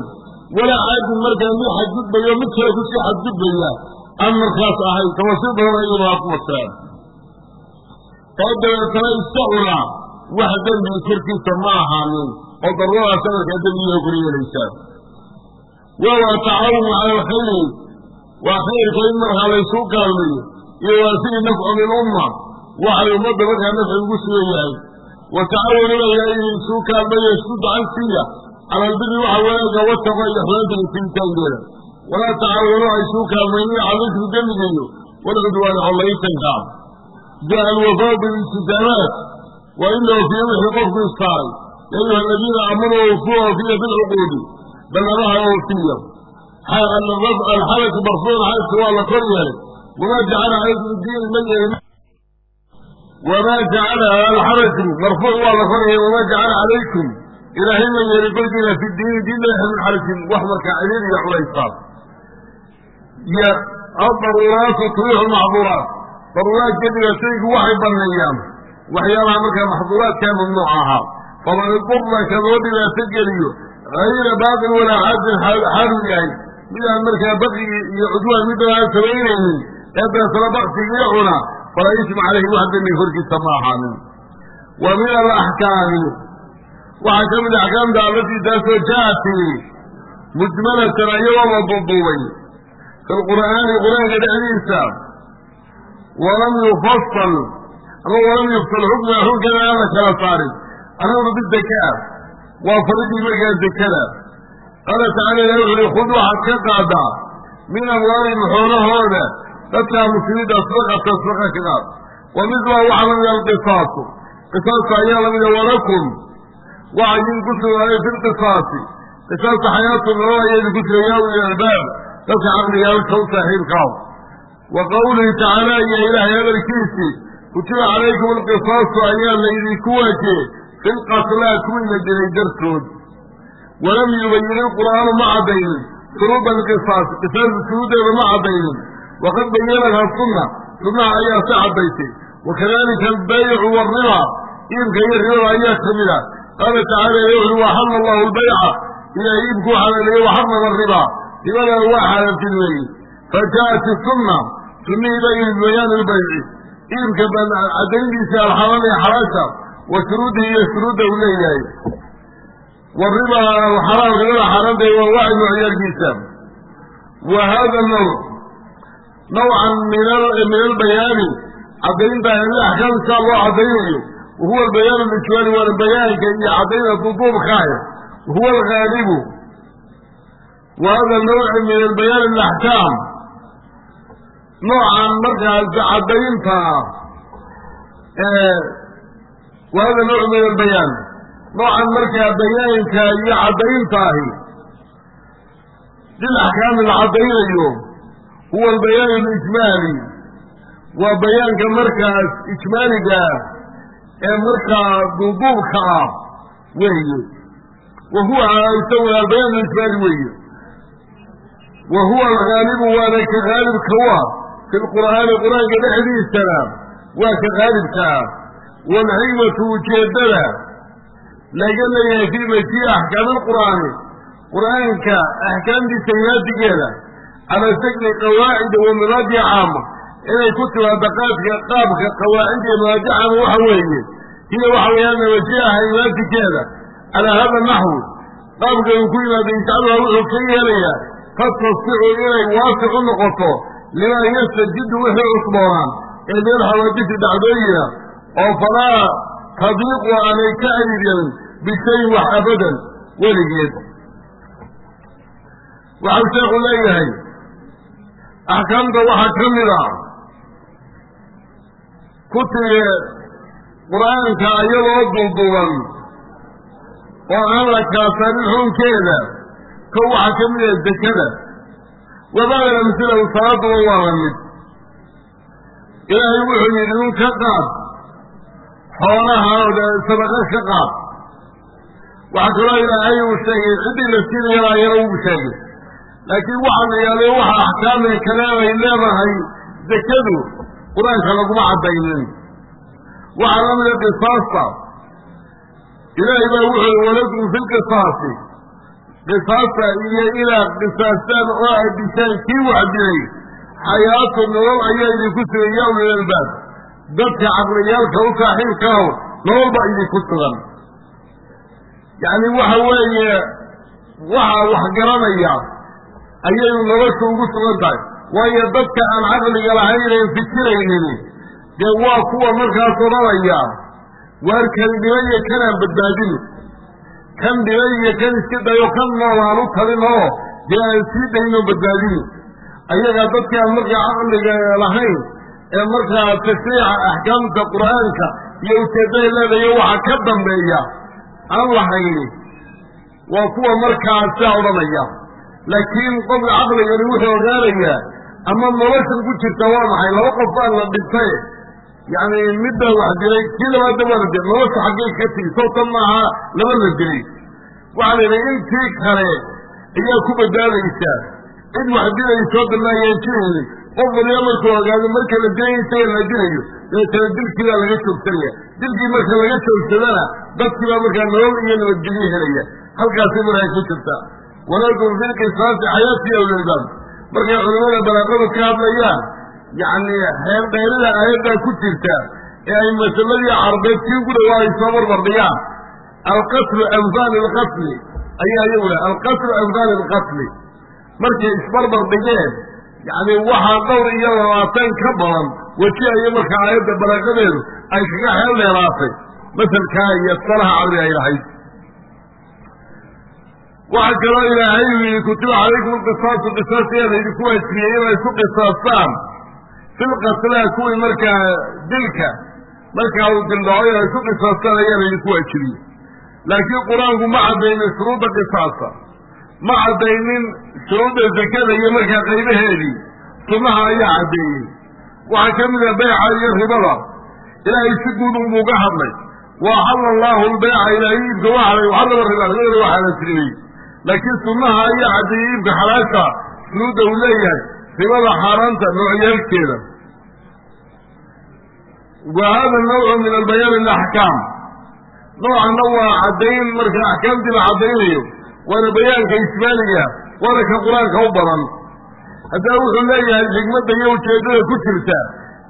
walaa caadin markaa mid xadgudbayo mid kale ku sii xadgudbaya aan markaas ahayn tafasiir badan ayuuna ku masiraan oo dabeetana iska cuna. Wax dembi korkiisa ma ahaanin. Oo daruradaas amarkaa dembiga kor yeelaysaa wawa tacaawunu cala alkhayri waa khayrka in markaa laysuu kaalmayo iyo waa sidii nafcu lilumma waxay ummadda markaa nafci ugu sugan yahay. Wa tacaawununaya in isuu kaalmayo isku gacan siiya cala albiri waxa wanaaga wataqa iyo xumaanta isiritaankeeda walaa tacaawunu ha isuu kaalmayniyo calismi demmigayo walcudwaani collaytanka jaa alwafaa bililtisaamaat waa in la ofiyo wixii qofku istaaray ya ayuha aladiina aamanuu oofuu oofiya bilcuquudi ballamaha oofiya alxalaki marfuuc xalki waa la kor yeelay wamaa jacala calaykum ma yeelin wamaa jacala alxalaki marfuuc waa la kor yeelay wamaa jacala calaykum ilaahay ma yeelin korkiina fi diini diin leexa min xalakin wax markaa ciriir iyo culaysaa iyo aldaruuraatu tubiixu lmaxduuraat daruuraadka dhibaatooyinku waxay banneeyaan waxyaalaha markaa maxduuraadkaa mamnuuc ahaa faman idurra kadoo dhibaato geliyo hayra baaqin walaa caadin xaaluu yahay. Midaan markaa baqigi iyo cudwaan midna aan samaynaynin ee dabeetana baktigii cuna falaa isma calayhi wax dembi korkiisa ma ahaanin. Wa min alaxkaami waxaa ka mid axkaamta allatii taasoo jaati. Mujmalatan ayagoo la duuduubay fi qur'aanka dhexdiisa. Walam yufasal ama walam yufsal xukma xunkana aan la kala saarin. Alamru bizakaa waa faridii markaa zakada qaala tacala ilah wuxu uhi khud waxaad ka qaadaa. Min amwaalihim xoolahooda. Dadkaa muslimiinta sadaqata sadaqa ka qaad. Wa midluha waxaa lamida alqisaasu qisaaska ayaa lamida walakum waxa idinku sugnaaday fi lqisaasi qisaasta xayaatu nolol ayaa idinku sugan yaa uli albaab. Dadka caqligaalka u saaxiibkaaw wa qawlihi tacaala iyo ilaahay hadalkiisii kutiba calaykum alqisaasu ayaa laydinku waajiyey fi lqatlaa kuwii la dilay dartood walam yubayin ilqur'aanu ma caddaynin shuruuda alqisaas qisaasta shuruuddeeda ma caddaynin waqad bayanatha sunna sunnaha ayaa si caddaysay. Wakadalika albaycu waalriba iibka iyo ribada ayaa ka mid a qaala tacaala wuxuhi waxalla allahu albayca ilahay iibku xalaaleeyey waxarama ariba ribadana waa xaalaantin weeye fajaءat isunna sunnihii baa yimid bayaan ilbayci iibka caddayntiisa alxalaal ee xalaasha wa shuruudihi iyo shuruudda uu leeyahay. Wariba alxalaal ribada xaaraanta waa waci noocyaalkiisa wa hada nawc nawcan min albayaani caddaynta axkaamkaa loo caddaynayo wahuwa albayaan lijmaali waana bayaanka iyo caddaynta duduubkaah wahuwa algaalibu wa hada nawci min albayaan alaxkaam noocan markaas caddaynta wa hada nawc min albayaan noocan markaa bayaanka iyo caddayntaahi lilaxkaami la huwa albayaan alijmaali waa bayaanka markaas ijmaaliga ee markaa duuduubka ah weeye. Wa huwa isaguna albayaan alijmaali weeye. Wa huwa algaalibu waana ka gaalibka u ah fi lqur'aani qur'aanka dhexdiisana waa ka gaalibka ah. Waalxikmatu ujeeddada laga leeyahay fii majii'i axkaami alqur'aani. Qur'aanka axkaamtiisa imaadigeeda calaa shakli qawaacida wa mabaadi'a caama inay ku timaado qaadka qaabka qawaacid iyo waxa weeye hiya waxa weeyaan majii'aha imaadikeeda calaa hada naxwi qaabka uu ku yimaado yajcaluha wuxuu ka yeelayaa tatasicu inay waasic u noqoto limaa yastajidu wixii cusboonaan ee meel xawaadisi dhacdooyina oo falaa tadiiqu aanay ka cadiidyanin bishayin wax abadan weligeed waxau sheekhu leeyahay axkaamta waxaa ka mid a ku qur'aanka iyadoo duuduuban oo aan la kaasanin xuunkeeda ko waxaa ka mid ah dekada. Wabadala masilahu salaaduba waa la mid. Ilaahay wuxuu yidhi un ka qaad xoolaha sadaqa ka qaad. Waxaa kaloo ilaahay uu sheegay ciddii la siinayana ayana uu sheegay. Laakiin waxaa la yaalay waxa axkaamee kale ay leedahay dekadu qur'aanka laguma caddaynin. Waxaa la mida qisaasta. Ilaahay baa wuxuu i walakum fi lqisaasi qisaasta iyo inaad qisaastaan oo aad dishaan kii wax dilay xayaatu nolol ayaa idinku sugan yaa ulil dadka caqliyaalka u saaxiibkaaho nolol baa idinku sugan. Yacni waxa weeye waxaa wax garanaya ayay nolosha ugu sugan tahay waayo dadka aan caqliga lahaynen fikiraynin dee waa kuwa markaas odhanaya waar kan dhibay iyo kanaan badbaadino kan dhibay iyo kan iska dayo kan nool aan u talin oo dee aan sii daynoo badbaadino ayagaa dadkii aan markaa caqliga lahayn ee markaa tashriica axkaamta qur'aanka iyo ujeeddada leedayo waxa ka dambeeya aan lahayni waa kuwa markaa sidaa odhanaya laakiin qofka caqligani wuxuu ogaanayaa ama noloshan ku jirta waa maxay? Laba qof baan la dhintay. Yacni midda wax dilay kii labaadda waa la dilay. Nolosha xaggay ka tigi sawtan maaha laba la dilay. Waxaa la yidhi intii kale ayaa ku badbaadaysaa cid wax dilaysoo danaayaan jirayni qof waliba markuu ogaado marka la dilay la dilayo. Dabeetana dilkii baa laga joogsanaya. Dilkii marka laga joogsadana dadkii baa markaa nolol iyo nabadgelyo helaya. Halkaasay markaa ku jirtaa walakum fi lqisaasi xayaati awlalbaab markay culimada balaaqada ka hadlayaan yacni xeeldheerida aayaddaa ku jirta ee ay masaladii carbeed kii ugu dhawaa ay soo barbardhigaan alqatlu amhaal alqatli ayaa iyagu leh alqatlu amhaal alqatli markay isbarbar dhigeen yacni waxaa dhowr iyo labaatan ka badan weji ayo markaa aayadda balaaqadeedu ay kaga xeel dheeraatay. Masalkaa iyo salaha carbi ay lahayd waxaa kaloo ilaahay uu yidhi kutiba calaykum alqisaasu qisaasiyaa laydinku waajibiyey inay isku qisaastaan. Filqatlaa kuwii markaa dilka markaa uu dildhaco inay isku qisaastaan ayaa laydinku waajibiyey laakiin qur'aanku ma caddaynin shuruudda qisaasa. Ma caddaynin shuruudda zakada iyo markaa qaybaheedii. Sunnaha ayaa caddeeyey. Waxaa ka mid a bayca iyo ribada. Ilaahay si guud unbuu ga hadlay. Wa axalla allaahu lbayca ilaahay iibka waa halay waxarraba riba ribada waa xalaasiriyey laakiin sunnaha ayaa caddeeyey iibka xalaasha shuruudda uu leeyahay ribada xaaraanta noocyaalkeeda. Wa hada nawcu min albayaani alaxkaam noocanna waa caddayn marka axkaamtii la caddaynayo waana bayaanka ismaaliga waana ka qur'aanka u badan. Haddana wuxuu leeyahay xikmadda iyo ujeeddada ku jirta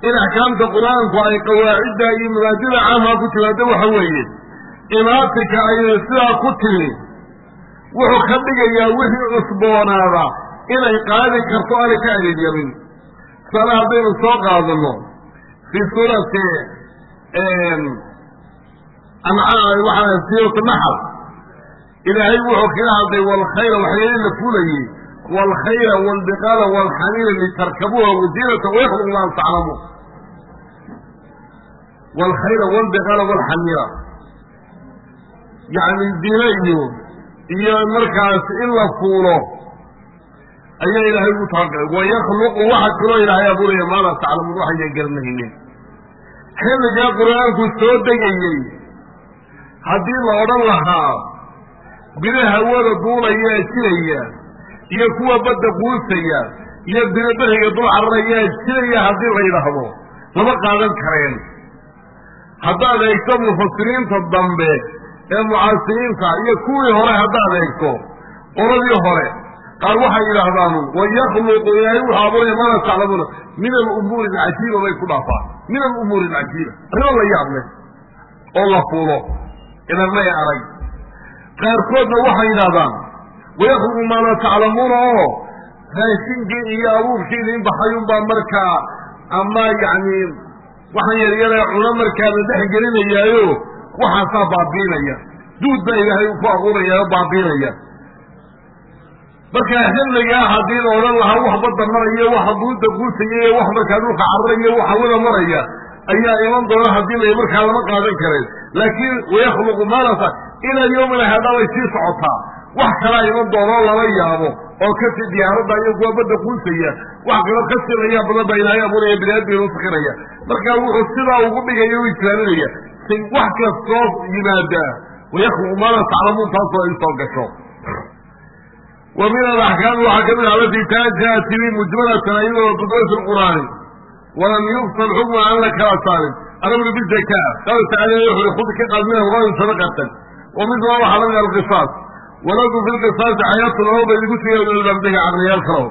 in axkaamta qur'aanku ay qawaacidda iyo mabaadida caamha ku timaado waxa weeye. Imaatika ay sidaa ku timi wuxuu ka dhigayaa wixii cusboonaada inay qaadi karto aanay ka adeegyabin tusaale haddaynu soo qaadano fii suurati waxaa suuratu naxal. Ilaahay wuxuu kaga hadlay walkhayra waxyaali la fulayey. Walkhayra walbiqaala walxamiila litarkabuuha wasiinata wayakhluq ma an taclamuun walkhayra walbiqaala walxamiila yacni diina iyo iyo markaas in la fuulo ayaa ilaahay ugu talagalay wayakhluqu waxa kaloo ilaahay abuuraya maa laa taclamuun waxayna garanaynin xilligaa qur'aanku soo degayey haddii la odhan lahaa biro hawada duulayaa jiraya iyo kuwa badda quusaya iyo biro dul cararayaa jiraya haddii la yidhaahdo lama qaadan kareen. Haddaad eegto mufasiriinta dambe ee mucaasiriinta iyo kuwii hore haddaad eegto qoladii hore. Qaar waxay yidhaahdaan wayakhluqu ilaahay wuxuu abuuraya maala taclamuuna min alumuuri alcajiiba bay ku dhaafaan min alumuuri alcajiiba arrimo la yaab leh oo la fuulo. Inarnay arag. Qaarkoodna waxay yidhahdaan wayakhluqu maa laa taclamuuna oo. Raashinkii iyo abuurkii idin baxayunbaa markaa ama yacni waxaan yaryaree cuno markaa la dhex gelinayaayo waxaasaa baabiinaya. Duud baa ilaahay ku abuuraya oo baabiinaya. Markaa xilligaa haddii la odhan lahaa wax badda maraya waxa buudda guusaya wax markaa dhulka cararaya wax hawada maraya ayaa iman doona haddii la markaa lama qaadan karayn laakiin wayakhluqu maalasa ilaa yawmina hadaa way sii socotaa. Wax kalaa iman doonoo lala yaabo oo kasi diyaaradda iyo kuwa badda quusaya wax kaloo ka sirayaa badan baa ilaahay abuuraya biniaadmiga u fikiraya markaa wuxuu sidaa ugu dhigaya u islaaminaya si wax kastoo yimaada wayakhluqu maala taclamuun taasoo ay soo gasho wa min alaxkaami waxaa ka mid ah alatii taajaa timi mujmalatan ayadoo kudwat lqur'aani walam yufsal xukma aan la kala saarin alamru bizaka qaala tacala wuxuu khud ka qaad min alqaami sadaqatan wa midna waxaa la mid alqisaas walakum fi lqisaasi xayaatun oo bay idigu siga ulbaabdaga caqliyaal kalow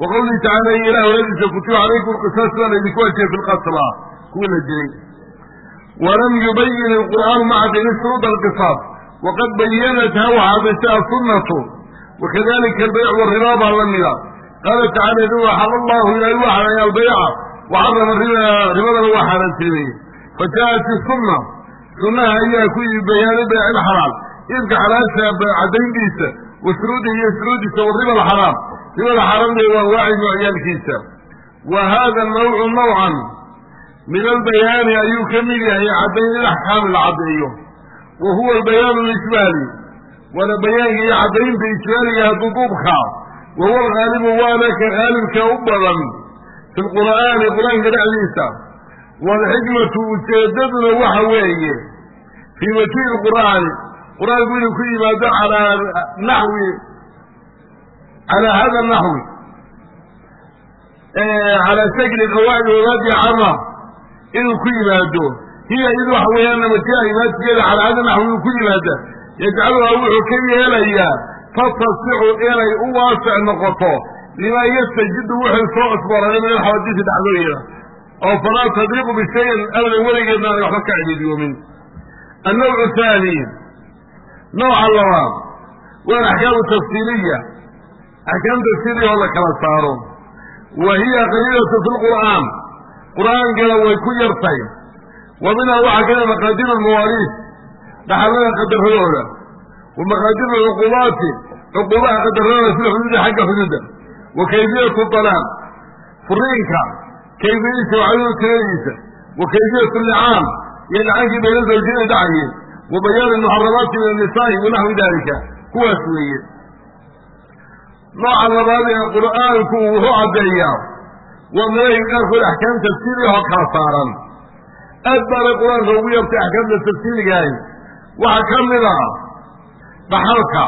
wa qawlihi tacala iyo ilah waladiisa kutiba calaykum qisaas baa laydinku wajiya fi lqatla kuwii la jiray walam yubayin ilqur'aanu ma cadaynin shuruud alqisaas waqad bayanatha waxaa cadaysa asunatu wakadalika albayc wariba baa la mida qaala tacala id waxal allahu ilaahay waa xareeya albayca waxarama ribadana waa xaaraantiimeye fajaءat isunna sunnaha ayaa ku yimi bayaani bayc ilxalaal iibka xalaasha cadayntiisa wa shuruudihi iyo shuruudiisa wariba alxaraam ribada xaaraamna waa waaci noocyaalkiisa wa hada nawcu nawcan min albayaani ayuu ka mid yahay caddayn ilaxkaami la caddeeyo wa huwa albayaanu lijmaali waana bayaanka iyo caddaynta ijmaaligaha duduubka wa alghaalibu waana ka haalibka u badan fi lqur'aani qur'aanka dhexdiisa waalxikmatu ujeedaduna waxa weeye fii majii'i lqur'aani qur'aanku inuu ku yimaado calaa naxwi calaa hada naxwi calaa shakli qawaacid wadaadi cama inuu ku yimaado. Hiya id waxa weeyaan majii'a imaadkeeda calaa hada naxwi ku yimaada yajcaluha wuxuu ka yeelayaa tatasixu inay u waasic noqoto limaa yastajidu wuxuu soo cusboonaaday min alxawaadiisi dhacdooyada oo falaa tadriqu bishayin abadan weligeedna aanay waxba ka cidhiidiyoomin annawcu haani nooca labaad waa alaxkaamu tafsiiliya. Axkaam tafsiiliya oo la kala saaro. Wa hiya qaliilatu fi lqur'aan qur'aankana way ku yartay wa minhaa waxaa kamida maqaadiru lmawaaliid dhaxalada qadaradooda wa maqaadiru lcuqubaati cuqubaha qadaradooda fi lxuduudi xagga xuduudda. Wa kayfiyatu alaaq furiinka kayfiyadiisa wacadadu tiradiisa. Wa kayfiyatu licaam iyo lacaankii bayna zawjina dhacayeen wa bayaani muxaramaati min annisaa'i wa naxwi dalika kuwaas weeye. Nooca labaad ee qur'aanku wuxuu caddeeyaa waa malaa'ika qaarkood axkaam tafsiiriya oo kala saaran aad baana qur'aanka ugu yartay axkaamta tafsiirigaahi waxaa ka mid ah dhaxalka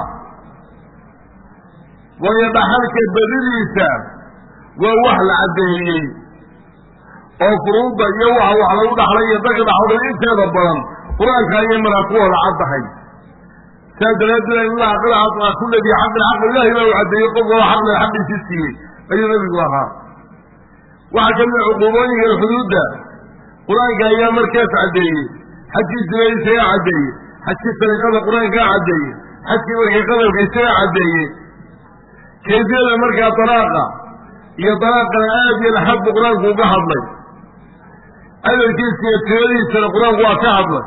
waayo dhaxalka badidiisa waa wax la caddeeyey oo furuudda iyo waxa wax lagu dhaxlay iyo dadka dhaxlada inteeda badan qur'aanka ayay maraa kuwooda caddahay saas daraaddeed ilah qila kulla dii xaqin xaq baa u caddeeyey qof waba xaqle xaqiisii siiyey ayuu nabigu ahaa waxaa ka mid a cuquubooyinka xuduudda. Qur'aanka ayaa markaas caddeeyey. Xajkii sinadiisa yaa caddeeyey. Xajkii sariqada qur'aankaa caddeeyey. Xajkii markay qadalka isaga caddeeyey. Kayfiyada markaa dalaaqa iyo dalaaqana aad iyo laxad buu qur'aanku uga hadlay. Adalkiisa iyo tiradiisana qur'aanku waa ka hadlay.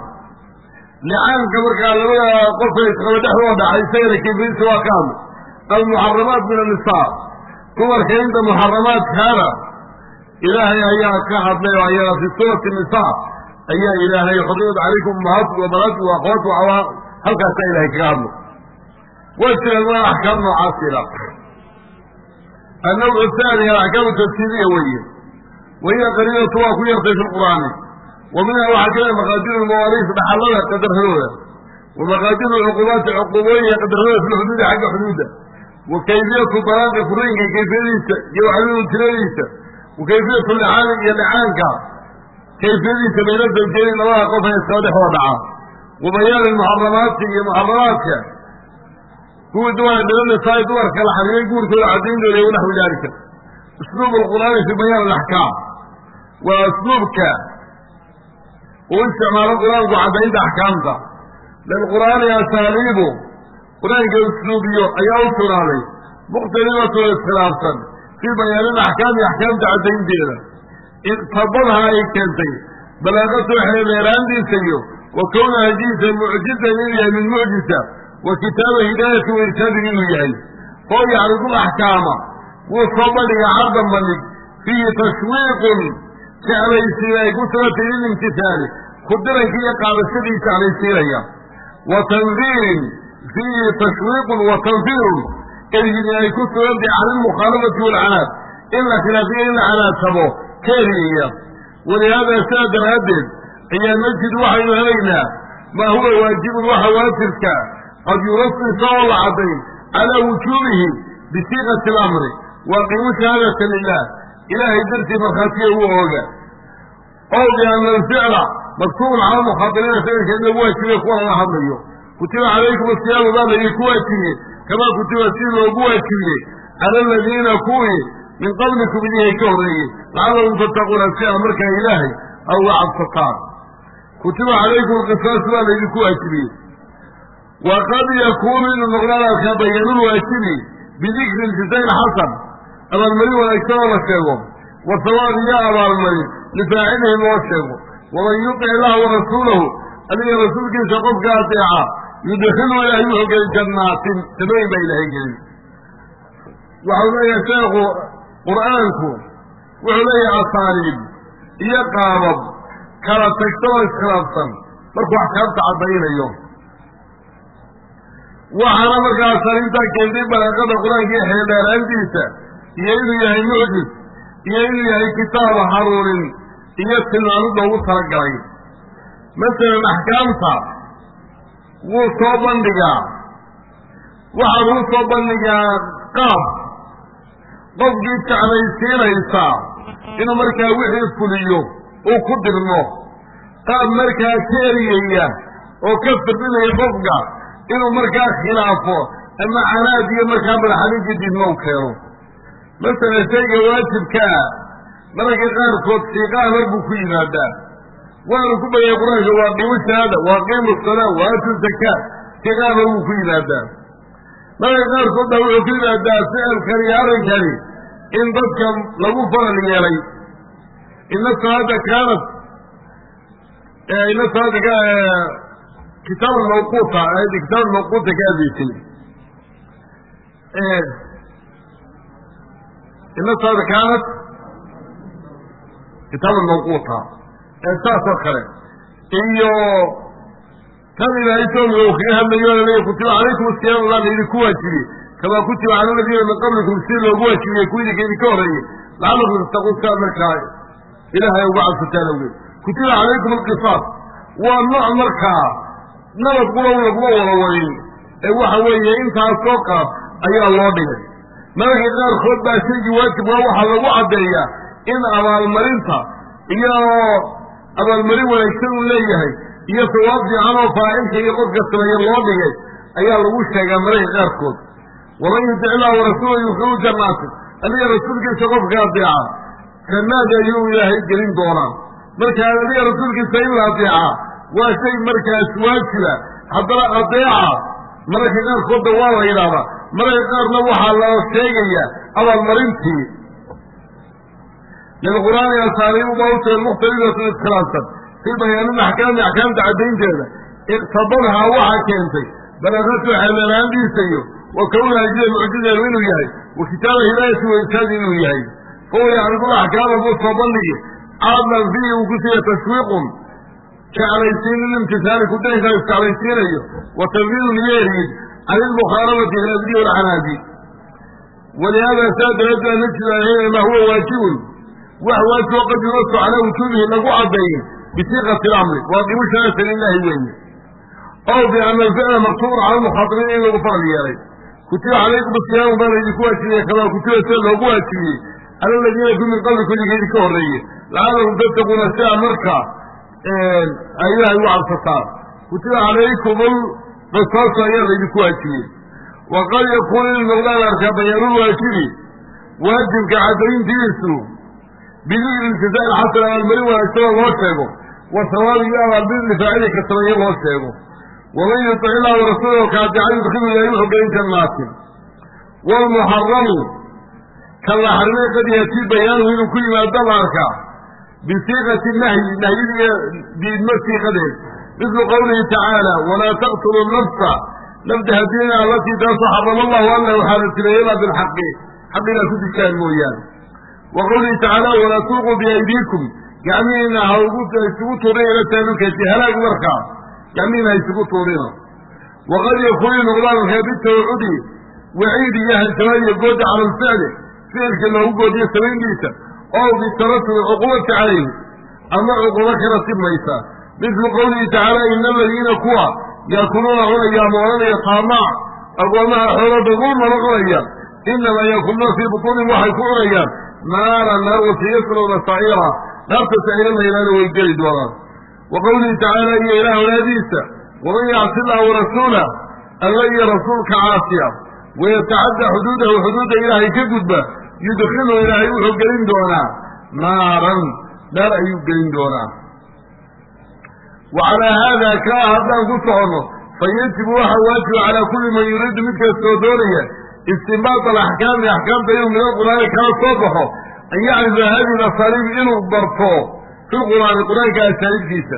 Licaanka markaa labada qofka isqaba dhexdooda dhacay isagana kayfiyadiisa waa ka hadlay. Almuxaramaat min annisaa dumarka inta muxaramaadkaana ilaahay ayaa ka hadlay oo ayada fi suurati nisaa ayaa ilaahay xurimat calaykum ummahaatku wabanaatku waakhawatu awaa halkaasaa ilahay kaga hadlo. Waa jiraan waa axkaam noocaasila annawcu athani alaxkaamu tafsiiriya weeye. Wahiya qaliilatu waa ku yartay fi lqur'aani wa minha waxaa kamida maqaadiru lmawaariis dhaxalada qadarradooda wa maqaadiru lcuqubaati cuqubooyinka qadarradooda fi lxuduudi xagga xuduudda. Wa kayfiyatu dalaaqi furiinka kayfiyadiisa iyo waxdudu tiradiisa wa kayfiyatu licaani iyo licaanka kayfiyadiisa bayna zawjeyni labada qof ee iskaba dhexooda dhaca wa bayaani muxaramaati iyo muxaramaadka kuwii dumara bilanisaai dumarka la xarimay guurkooda cadayntooda iyo naxwi daalika usluub alqur'aani fi bayaan alaxkaam waa usluubka uu isticmaalo qur'aanku caddaynta axkaamta lilqur'aani asaaliibu qur'aanka usluubiyo ayaa u sugnaaday mukhtalifatun iskhilaafsan fii bayaani alaxkaami axkaamta caddaynteeda iqtabadha ay keentay balaaqatu xeebeeraantiisa iyo wa kownaha jiisa mucjizan inuu yahay min mucjisa wa kitaaba hidaayati wa irshaadin inuu yahay. Oo yacridu axkaama wuu soo bandhiga cardan bandhig fiihi tashwiiqun jeclaysiin ay ku sugatay lilimtihaali kudiranka iyo qaadashadii jeclaysiinaya wa tandiirin fiihi tashwiiqun wa tanfiirun ergini ay ku sugantay cala almukhaalafati waalcanaad in la khilaafiyo in la canaadsamo ka eriyaya walihaada sidaa daraaddeed ayaa najid waxaynu helaynaa maa huwa waajibun waxa waajibka. Qad yurasu isagoo la caddayn calaa wujuubihi bisiiqati alamri. Waaqimu shahaadata lilah ilaahay dartii markhaatiya u ooga. Oo biana alficla maktuubun cala mukhaatiriina ficilka in lagu waajibiye kuwa laga hadlayo. Kutiba calaykum asiyaamu baa laydinku waajibiyey kamaa kutiba sidii loogu waajibiyey cala aladiina kuwii min qablikum idihay ka horreeyey lacallahum tattaquuna si a markaa ilaahay a uga cabsataan kutiba calaykum alqisaasu baa laydinku waajibiyey wa qad yakuunu inuu noqdaan arkaa bayanulwaajibi bidikri iltisaa'il xasan abaalmarin wanaagsan oo la sheego wa sawaab iyo abaalmarin lifaacilihi loo sheego waman yutic illaha warasuulahu adiga rasuulkiisa qofka adeeca yudkilu ilaahay wuxuu gelin jannaatin samooyin baa ilaahay gelin waxau leeyahay sheekhu qur'aanku wuxuu leeyahay asaaliib iyo qaabab kala tagta oo iskhilaafsan markuu axkaamta caddaynayo waxaana markaa asaaliibtaa keentay balaaqada qur'aanka iyo xeeldheeraantiisa iyo inuu yahay mucjis iyo inuu yahay kitaab haruurin iyo tilmaamid loogu talagalay masalan axkaamta wuu soo bandhigaa. Waxaa lagu soo bandhigaa qaab. Qofkii jeclaysiinaysa inuu markaa wixii fuliyo uu ku dirmo qaab markaa ka eriyaya oo ka firdhinaya qofka inuu markaa khilaafo ama canaad iyo markaa madaxalinka diidma u keeno. Masalan shayga waajibkaa mararka qaarkood siiqaha mar buu ku yimaadaa waanu ku bayay qur'aanka waa qiimu shahaada waa qiimu salaa waa atu zakaa. Mar buu ku yimaadaa mararka qaarkood baa wuxuu ku yimaadaa ficilkani arrinkani in dadka lagu faral yeelay. Ina salaada kaanat ina salaada kitaab mawquuta kitaab mawquuta ka adeysay ina salaada kaanat kitaab mawquuta saas oo kale. Iyo tan ilaahay soomga uu kaga hadlayo laleeya kutiba calaykum asiyaam baa laydinku waajibiyey kamaa kutiba cala aladiina min qablikum si loogu waajibiyey kuwii idinka idinka horreeyey lacalakum tattaquun saa markaa ilaahay uga cabsataan awgeed. Kutiba calaykum alqisaas. Waa nooc markaa nabad qulow laguma wada wadin ee waxa weeye intaasoo qaab ayaa loo dhigay. Mararka qaarkood baa shaygii waajibka waxaa lagu caddeeyaa in abaalmarinta iyo abaalmarin wanaagsan uu leeyahay iyo sawaab fiican oo faacilka iyo qofka sameeye loo dhigay ayaa lagu sheegaa mararka qaarkood. Waman yutic illah warasuula yudkilu jannaatin adiga rasuulkiisa qofka adeeca jannaad ayuu ilaahay gelin doonaa. Marka adiga rasuulkiisa in la adeeca waa shay markaas waajiba haddana adeeca mararka qaarkoodda waa la yidhaahdaa. Mararka qaarna waxaa la sheegayaa abaalmarintii lilqur'aani asaaliibu baa u sheegay mukhtalifatun iskhilaafsan fii bayaani axkaami axkaamta caddaynteeda. Iqtabadhaa waxaa keentay. Balaaqatu xeelanaandiisa iyo wa kownaha jida mucjizeenu inuu yahay. Wa kitaaba hidaayati waisaadi inuu yahay. Fahuwa yacriful axkaama buu soo bandhigi cadlan fiihi uu ku siiya tashwiiqun. Jeclaysiin lilimtisaali kudaynka isjeclaysiinayo. Wa tanfiidun iyo eryid can ilmukhaalafati hilaabdi walcanaadi walihaada saa daraaddeed aan najid helina maa huwa waajibun wax waajiboo qad yurasu calaa wujuubihi lagu caddayn bisiiqati lamri waa qimu shahaadata lilaahi weeye. Ow biana alficla maktuubun cala almukhaatiriin in lagu faral yeelay. Kutiba calaykum asiyaamu baa laydinku waajibiyey kamaa kutiba sida loogu waajibiyey. Cala aladiina ku min qablikum idinka idinka horreeye lacalakum tattaquuna si a markaa ay ilaahay u cabsataan kutiba calaykum alqisaasu ayaa laydinku waajibiyey. Wa qad yakuunu in noqdaan arkaa bayaanulwaajibi waajibka caddayntiisu bidikri iltisaa ilxasan abaalmarin wanaagsanoo loo sheego wa sawaabi iyo abaalmarin lifaacili ka sameeye loo sheego waman yutic illah warasuulahu kaadica yudkilu ilahay wuxuu gelin jannaatin waalmuxaramu kan la xarimay qad yatii bayaanuhu inuu ku yimaado la arkaa bisiiqati nahyi nahyadiiyo diidmo siiqadeed mislu qawlihi tacaala walaa taqtuluu nafsa nafda hadiina allatii taasoo xarama allahu alla waxaanatimeeye ilaa bilxaqi xaq ku dishaan mooyaane wa qawlihi tacaala walaa tulquu biaydiikum gacmihiina ha ugu isugu tuurina ila taalukati halaag markaa. Gacmihiina ha isugu tuurina waqad yakuunu noqdaan markaa bitawcudi waciid iyo hansamaan iyo goodi cala alficli ficilka loogu goodiyo samayntiisa oo bitaratubi cuqubati calayhi ama cuqubo ka ratibmaysa midlu qowlihi tacaala ina aladiina kuwa yaakuluuna cunaya ama odhanaya taamaac agoomaha xoolada dulmana cunaya. Inamaa yaakuluuna fii butuunin waxay ku cunayaan naara naar wasayasluuna saciira naarta saciira laylaana way geli doonaan wa qowlihi tacaala iyo ilaah walaadiisa waman yacsi illaha warasuulah alla iyo rasuulka caasiya wayatacadda xuduudahu xuduudda ilaahay ka gudba yudkilu ilaahay wuxuu gelin doonaa naaran naar ayuu gelin doonaa wa calaa haada kaa haddaan ku soconno fa yajibu waxa waajiba calaa kulli man yuriidu mid kastoo doonaya istinbaat alaxkaami axkaamta inuu min alqur'aani kala soo baxo an yacrifa hadihi alasaliib inuu barto fi lqur'aani qur'aanka asaaliibtiisa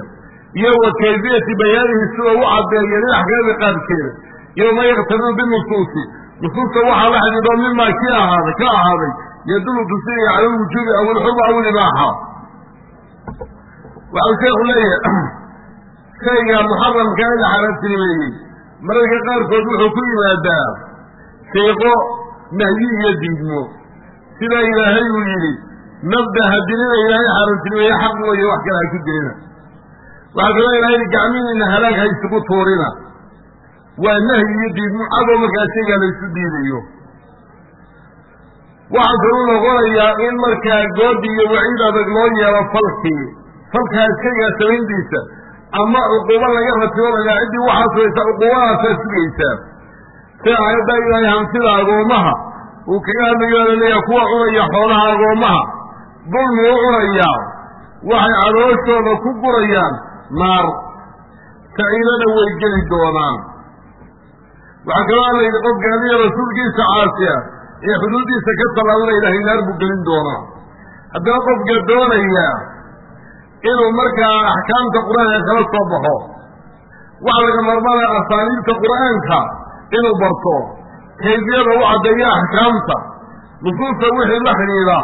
iyo wa kayfiyati bayaanihi sida u caddeeya lilaxkaami qaadkeeda iyo ma yaktabiru binusuusi. Nusuusta waxaa la xidhiidho mimaa kii ahaaday ka ahaaday yadulu tusinaya cala alwujuubi aw ilxurma aw ilibaaxa waxau sheekhu leeyahay shayga muxaramka in la xaaraantinimeeyey mararka qaarkood wuxuu ku yimaadaa siiqo nahyi iyo diidmo sida ilaahay uu yidhi nafda hadinina ilaahay xaaraantinimeeye xaq weeye wax kale ha ku jirina waxaa kaloo ilahay gacmihiina halaag ha isugu tuurina waa nahyi iyo diidmo cadoo markaa shaygaa la isu diidayo waxaa kaluu noqonayaa in markaa goodi iyo waciid adag loo yeelo falkii falkaa shaygaa samayntiisa ama cuqubo laga ratibo lagaa ciddii waxaas waysa cuqubadaasaa sugaysaa si aayadda ilaahay hantida agoomaha. Uu kaga hadlayo kuwa cunaya xoolaha agoomaha. Dulmi u cunayaa waxay calooshooda ku gurayaan naar saciidana way geli doonaan. Waxaa kaloo alla yidhi qofka adiga rasuulkiisa caasiya ee xuduuddiisa ka tallaabana ilaahay naar buu gelin doonaa. Haddana qofka doonaya inuu markaa axkaamta qur'aanka kala soo baxo waxa laga marmada asaaliibta qur'aanka inuu barto kayfiyada u caddeeya axkaamta. Nusuusta wixii la xidhiidha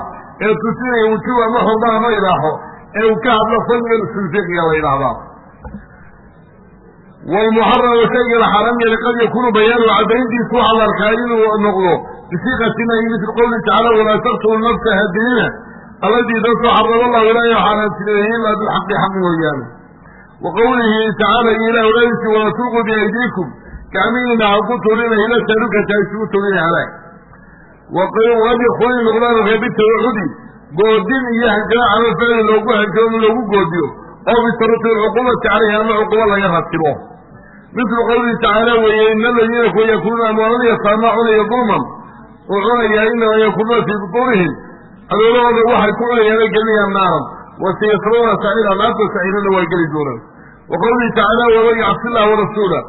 ee tusinaya wujuub ama xurma ama idhaaho ee uu ka hadlo fanniga usulfiqiga la yidhaahdaa. Waalmuxaramu shayga la xaaraam yeelay qad yakuunu bayaanu caddayntiisu waxaa la arkaa inuu noqdo bisiiqati nahyi misl qowlihi tacaala walaa taqtulu nafsa hadinina alladii dasoo xarama allahu ilaahay xaaraantineeyey ilaa bilxaqi xaq mooyaane wa tacaala iyo ilah walaadiisi walaa tulquu biaydiikum gacmihiina ha ku turina ila taarukata ha isugu turina halaag waqad yakuuni noqdaan reebitawacudi goodin iyo hanjaba cala ficli loogu hanjabo in loogu goodiyo oo bitarati alcuqubati calayhi ama cuquba laga ratibo mislu qowlihi tacaala weeye ina aladiina kuwa yakunuuna amwaalada yataama cunaya dulman uu cunayaa inamaa yakunuuna fii butuunihim adoolahooda waxay ku cunayaan ay gelinayaan naaran wasayasluuna saciira naarta saciirana waa geli doonaan wa qowlihi tacaala waman yacsi illah warasuula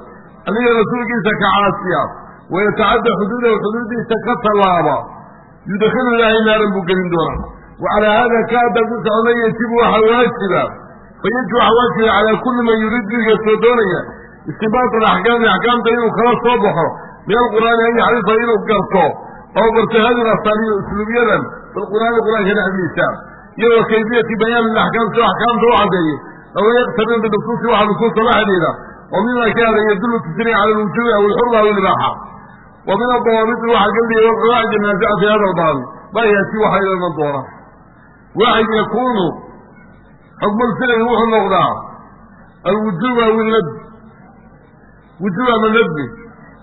aniga rasuulkiisa ka caasiya. Wayatacadda xuduudahu xuduudiisa ka tallaaba yudkilu ilaahay naaran buu gelin doonaa. Wa calaa haada ka hadda ku socda yajibu waxaa waajiba fayajibu waxaa waajiba calaa kulli man yuriid midka soo doonaya. Istinbaat alaxkaami axkaamta inuu kala soo baxo. Min alqur'aani an yacrifa inuu garto. Oo garto hadi asaaliib usluubyadan. Bilqur'aani qur'aanka dhexdiisa iyo wa kayfiyati bayaan ilaxkaam si axkaamta u caddeeyey aw yaktabin binusuusi waxa nusuusta la xidhiidha oo mima kaada yadullu tusinaya cala alwujuubi aw ilxurma aw ilibaaxa wa min adawaabiti waxaa kamida walqawaacid naasica fi hada albaabi ma yaati waxaa ila iman doona waxay yakuunu xukmulficli wuxuu noqdaa alwujuub aw ilnadbi wujuub ama nadbi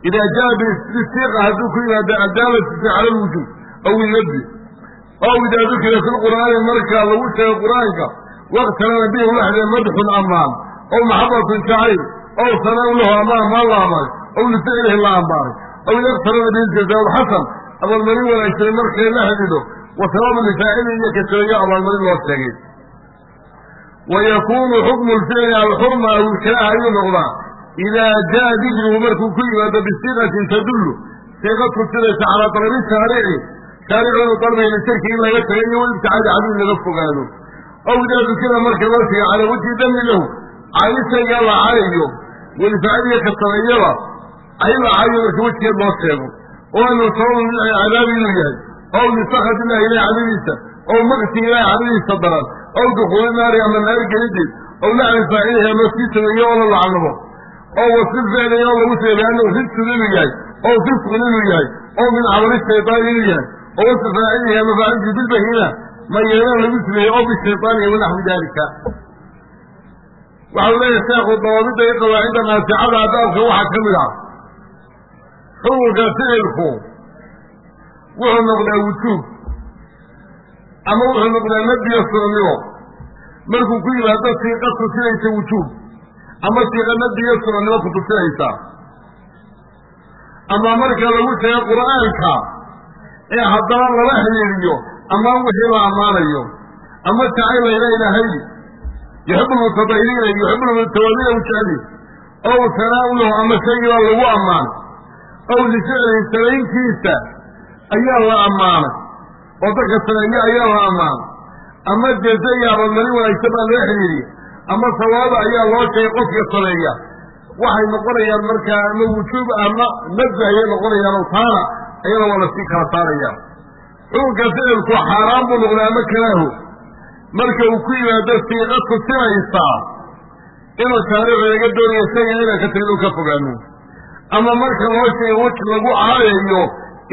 ida jaa bisiiqa hadduu ku yimaado adaalatiisa cala alwujuub aw ilnadbi ow idaa dukira fi lqur'aani marka lagu sheego qur'aanka waktalana bihi laxde madxun amaan ow maxabatun jacayl ow sanaan lahu ama amaan la amaaray ow lificlihi la ambaaray ow yaktarana bihi jazaa lxasan abaalmarin wanaagsan markay la xidhiidho wa sababu lifaacili iyo kasabeeyo abaalmarin loo sheegay wa yakuunu xukmu lficli alxurma aw ilkaraaha ayuu noqdaa idaa jaa dikruhu markuu ku yimaado bisiiqatin tadullu siiqa tusinaysa calaa talabi shaarici shaaricu inuu lisharki in laga taga iyo walibticaadi cadu laga fogaado ow idaa dukira marka loo sheega calaa wajhi dami lahu cayo shaygaa la cayayo welifaaciliya kasabeeyaba cayo la cayo marka wejigeed loo sheego. Oo anu sababu cadaabi inuu yahay ow lisakhat illahi ilahi cadadiisa ow maqti ilahi cadadiisa daran aw dukuuli naari ama naar gelideed aw lacni faacilihi ama sii sameeye oo la lacnamo oo wasil ficliga oo lagu sheegay annahu rijsun inuu yahay oo fisqun inuu yahay oo min camali shaytaan inuu yahay oo wasil faacilihi ama faacilkii bilbahiina ma yeelaan lagu sameeyey oo bishaytaani iyo wanaxwi daalika waxau leeyahay sheekhu dawaabidda iyo qawaacidda naasicada adaabka waxaa ka mid ah. Xukunka ficilku wuxuu noqdaa wujuub ama wuxuu noqdaa nadiyo sunanimo markuu ku yimaado siiqa tusinaysa wujuub ama siiqa nadiyo sunanimo ku tusinaysa. Ama marka lagu sheego qur'aanka ee haddana lala xidhiiriyo ama wixii la ammaanayo ama jacayl layla ilaahay yuxibu lmutadahiriina yuxibu lmutawaabina u jecli ow sanaa-u lahu ama shaygibaa lagu ammaanay ow lificlihi samayntiisa ayaa la ammaanay oo dadka sameeye ayaa la ammaanay ama jaze iyo abadmarin wanaagsan baa loo xidhiiriya ama sawaaba ayaa loo sheegay qofka sameeya waxay noqonayaan markaa ama wujuub ama nadbi ayay noqonayaan oo taana ayada waa la sii kala saaraya xukunka ficilku xaaraan buu noqdaa ama karaahu marka uu ku yimaado siiqa tusinaysaa inuu shaaricu laga doonayo shayga inaan ka tagin uu ka fogaano. Ama marka loo sheego waj lagu caayayo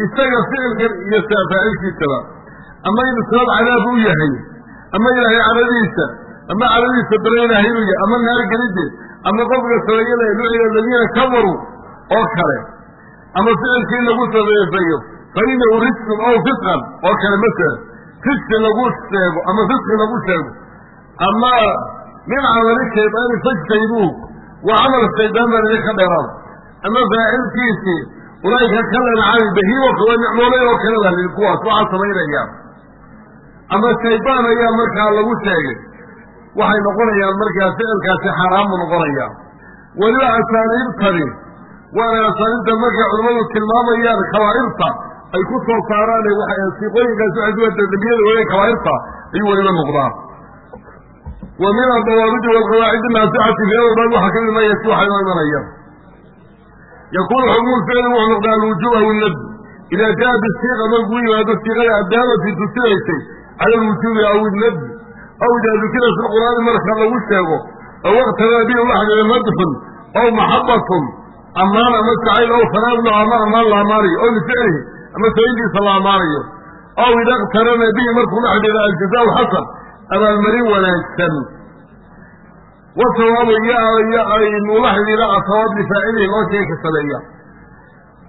isaga ficilkan iyo faacilkiisaba ama inuu sabab cadaab u yahay ama ilaahay cadadiisa ama cadadiisa bare ilaahay inuu yahay ama naar gelideed ama qofka sameeyada lucina aladiina kafaruu oo kale. Ama ficilkii lagu sameefayo fa inahu risqun ow fisqan oo kale masala fisqi lagu sheego ama fisqi lagu sheego. Ama min camali shaydaani fajtaybuu waa camal shaydaan baan idinka dheeraada. Ama faacilkiisii ulaa'ika kalancaami bahiimo kawa nicmoolay oo kale lidi kuwaas waxaa samaynaya. Ama shaydaan ayaa markaa lagu sheegay. Waxay noqonayaan markaa ficilkaasi xaaraamu noqonaya weliba asaaniibtani waana asaaniibta markay culimmadu tilmaamayaan kabaa'irta ay ku soo saaraan siiqooyinkaasi waxay kuwa dembiyada weeye kabaa'irta ayuu weliba noqdaa. Wa min adawaabidi walqawaacidi naasixati fi hada baab waxaa ka mid maya si waxay noo imanaya yakunu xukmu wuxuu noqdaa alwujuub aw ilnadb ida jaa bisiiqa markuu yimaado siiqada adaalati tusinaysay cala alwujuubi aw ilnadb aw idaa dukira fi lqur'aani marka lagu sheego aw waqtada bihi la xidhiira madxun aw maxabatun ammaan ama jacayl aw ama ammaan la ammaanayo aw lificlihi ama sabayntiisa la ammaanayo aw ida qtarana bihi markuu la xidhiira aljaza alxasan abaalmarin wanaagsan. Wasawaabu iyo ula xidhiira asawaab lifaacilihi loo sheega ka sameeya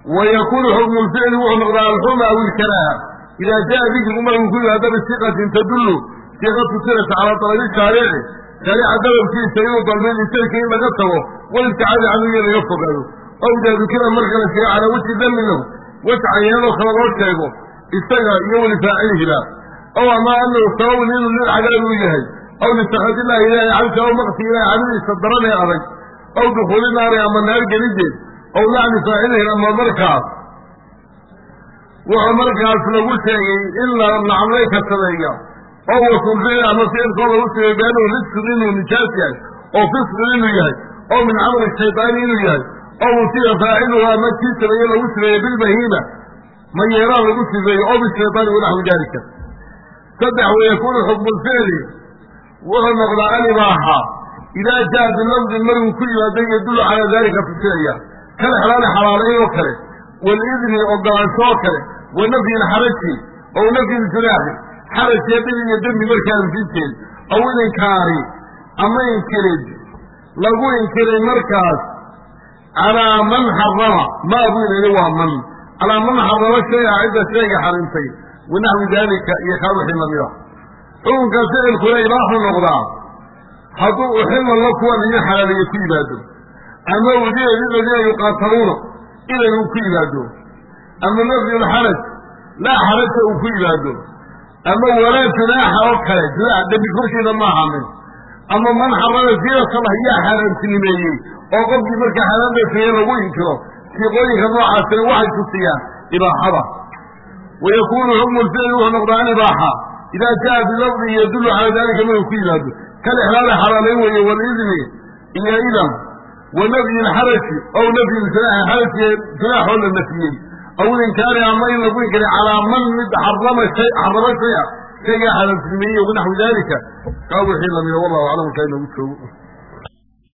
wa yakunu xukmu lficli wuxuu noqdaa alxuma aw ilkaraaha ida jaa dikrigu markuu ku yimaado bisiqatin tadullu siiqa tusinaysa calaa dalabi shaarici shaarica dalabkiisa inuu dalbay litarki in laga tago walibticaadi canhu iyo laga fogaado. Aw idaa dukira marka la calaa wajhi dami lahu waj cayaanoo kale loo sheego isaga iyo walifaacilihiba aw ama anahu sababun inuu lil cadaab uu yahay aw listakadillahi ilaahi canka aw maqti ilahi cadadiisa daran ee adag aw dukuuli naari ama naar gelideed aw lacni faacilihin ama markaas. Wuxuu markaas lagu sheegay in la nacmay ka sameeya oo wasulficil ama ficilkoo lagu sheegay beanuhu risqun inuu nijaas yahay oo fisqun inuu yahay oo min camali shaydaani inuu yahay oo musiba faaciluhu ama kii sameeye lagu sameeye bilbahiima ma yeeraan lagu sifeeyo oo bishaydaani wanaxwi daalika saddex wayakunu xukmu lficli wuxuu noqdaa alibaaxa idaa jaa bilafdin markuu ku yimaado yadullu calaa daalika tusinaya kal xalaali xalaalayn oo kale walidni ogolaansho oo kale wa nafyi lxaraji ow nafyi ljunaaxi xaraj iyo dhib iyo dembi markaa anfinteed aw ilinkaari ama inkirid lagu inkiray markaas calaa man xarama maa buu yidhi waa man calaa man xarama shayga cidda shayga xarimtay wanaxwi daalika iyo kaa wixii lamida xukunka ficilkuna ibaaxu noqdaa hadduu uxilla la kuwan idin xalaaliye ku yimaado ama udina liladiina yuqaataluuna uu ku yimaado ama nafyu lxaraj laa xaraja uu ku yimaado ama walaa junaaxa oo kale junaax dembi korkiina ma ahanin ama man xarama siirasalah yaa xaaraantinimeeyey oo qofkii markaa xaaraandasaye lagu inkiro siiqooyinka noocaasina waxay tusiyaan ibaaxada wayakunu xukmu lficli wuxuu noqdaa alibaaxa idaa jaa bilafdi yadullu calaa dalika markuu ku yimaado kal ixlaali xalaalayn weeye walidni iyo idan wa lxaraji aw nafyi ljunaaxi xarajkiiyo junaaxoo la nafiyey aw ilinkaari ama in lagu inkiray calaa man mid xarama shay xarama shaya shaygaa xalaaltinimeeyey wanaxwi daalika. Kaa wixii wallahu aclam kaa inoogu joogo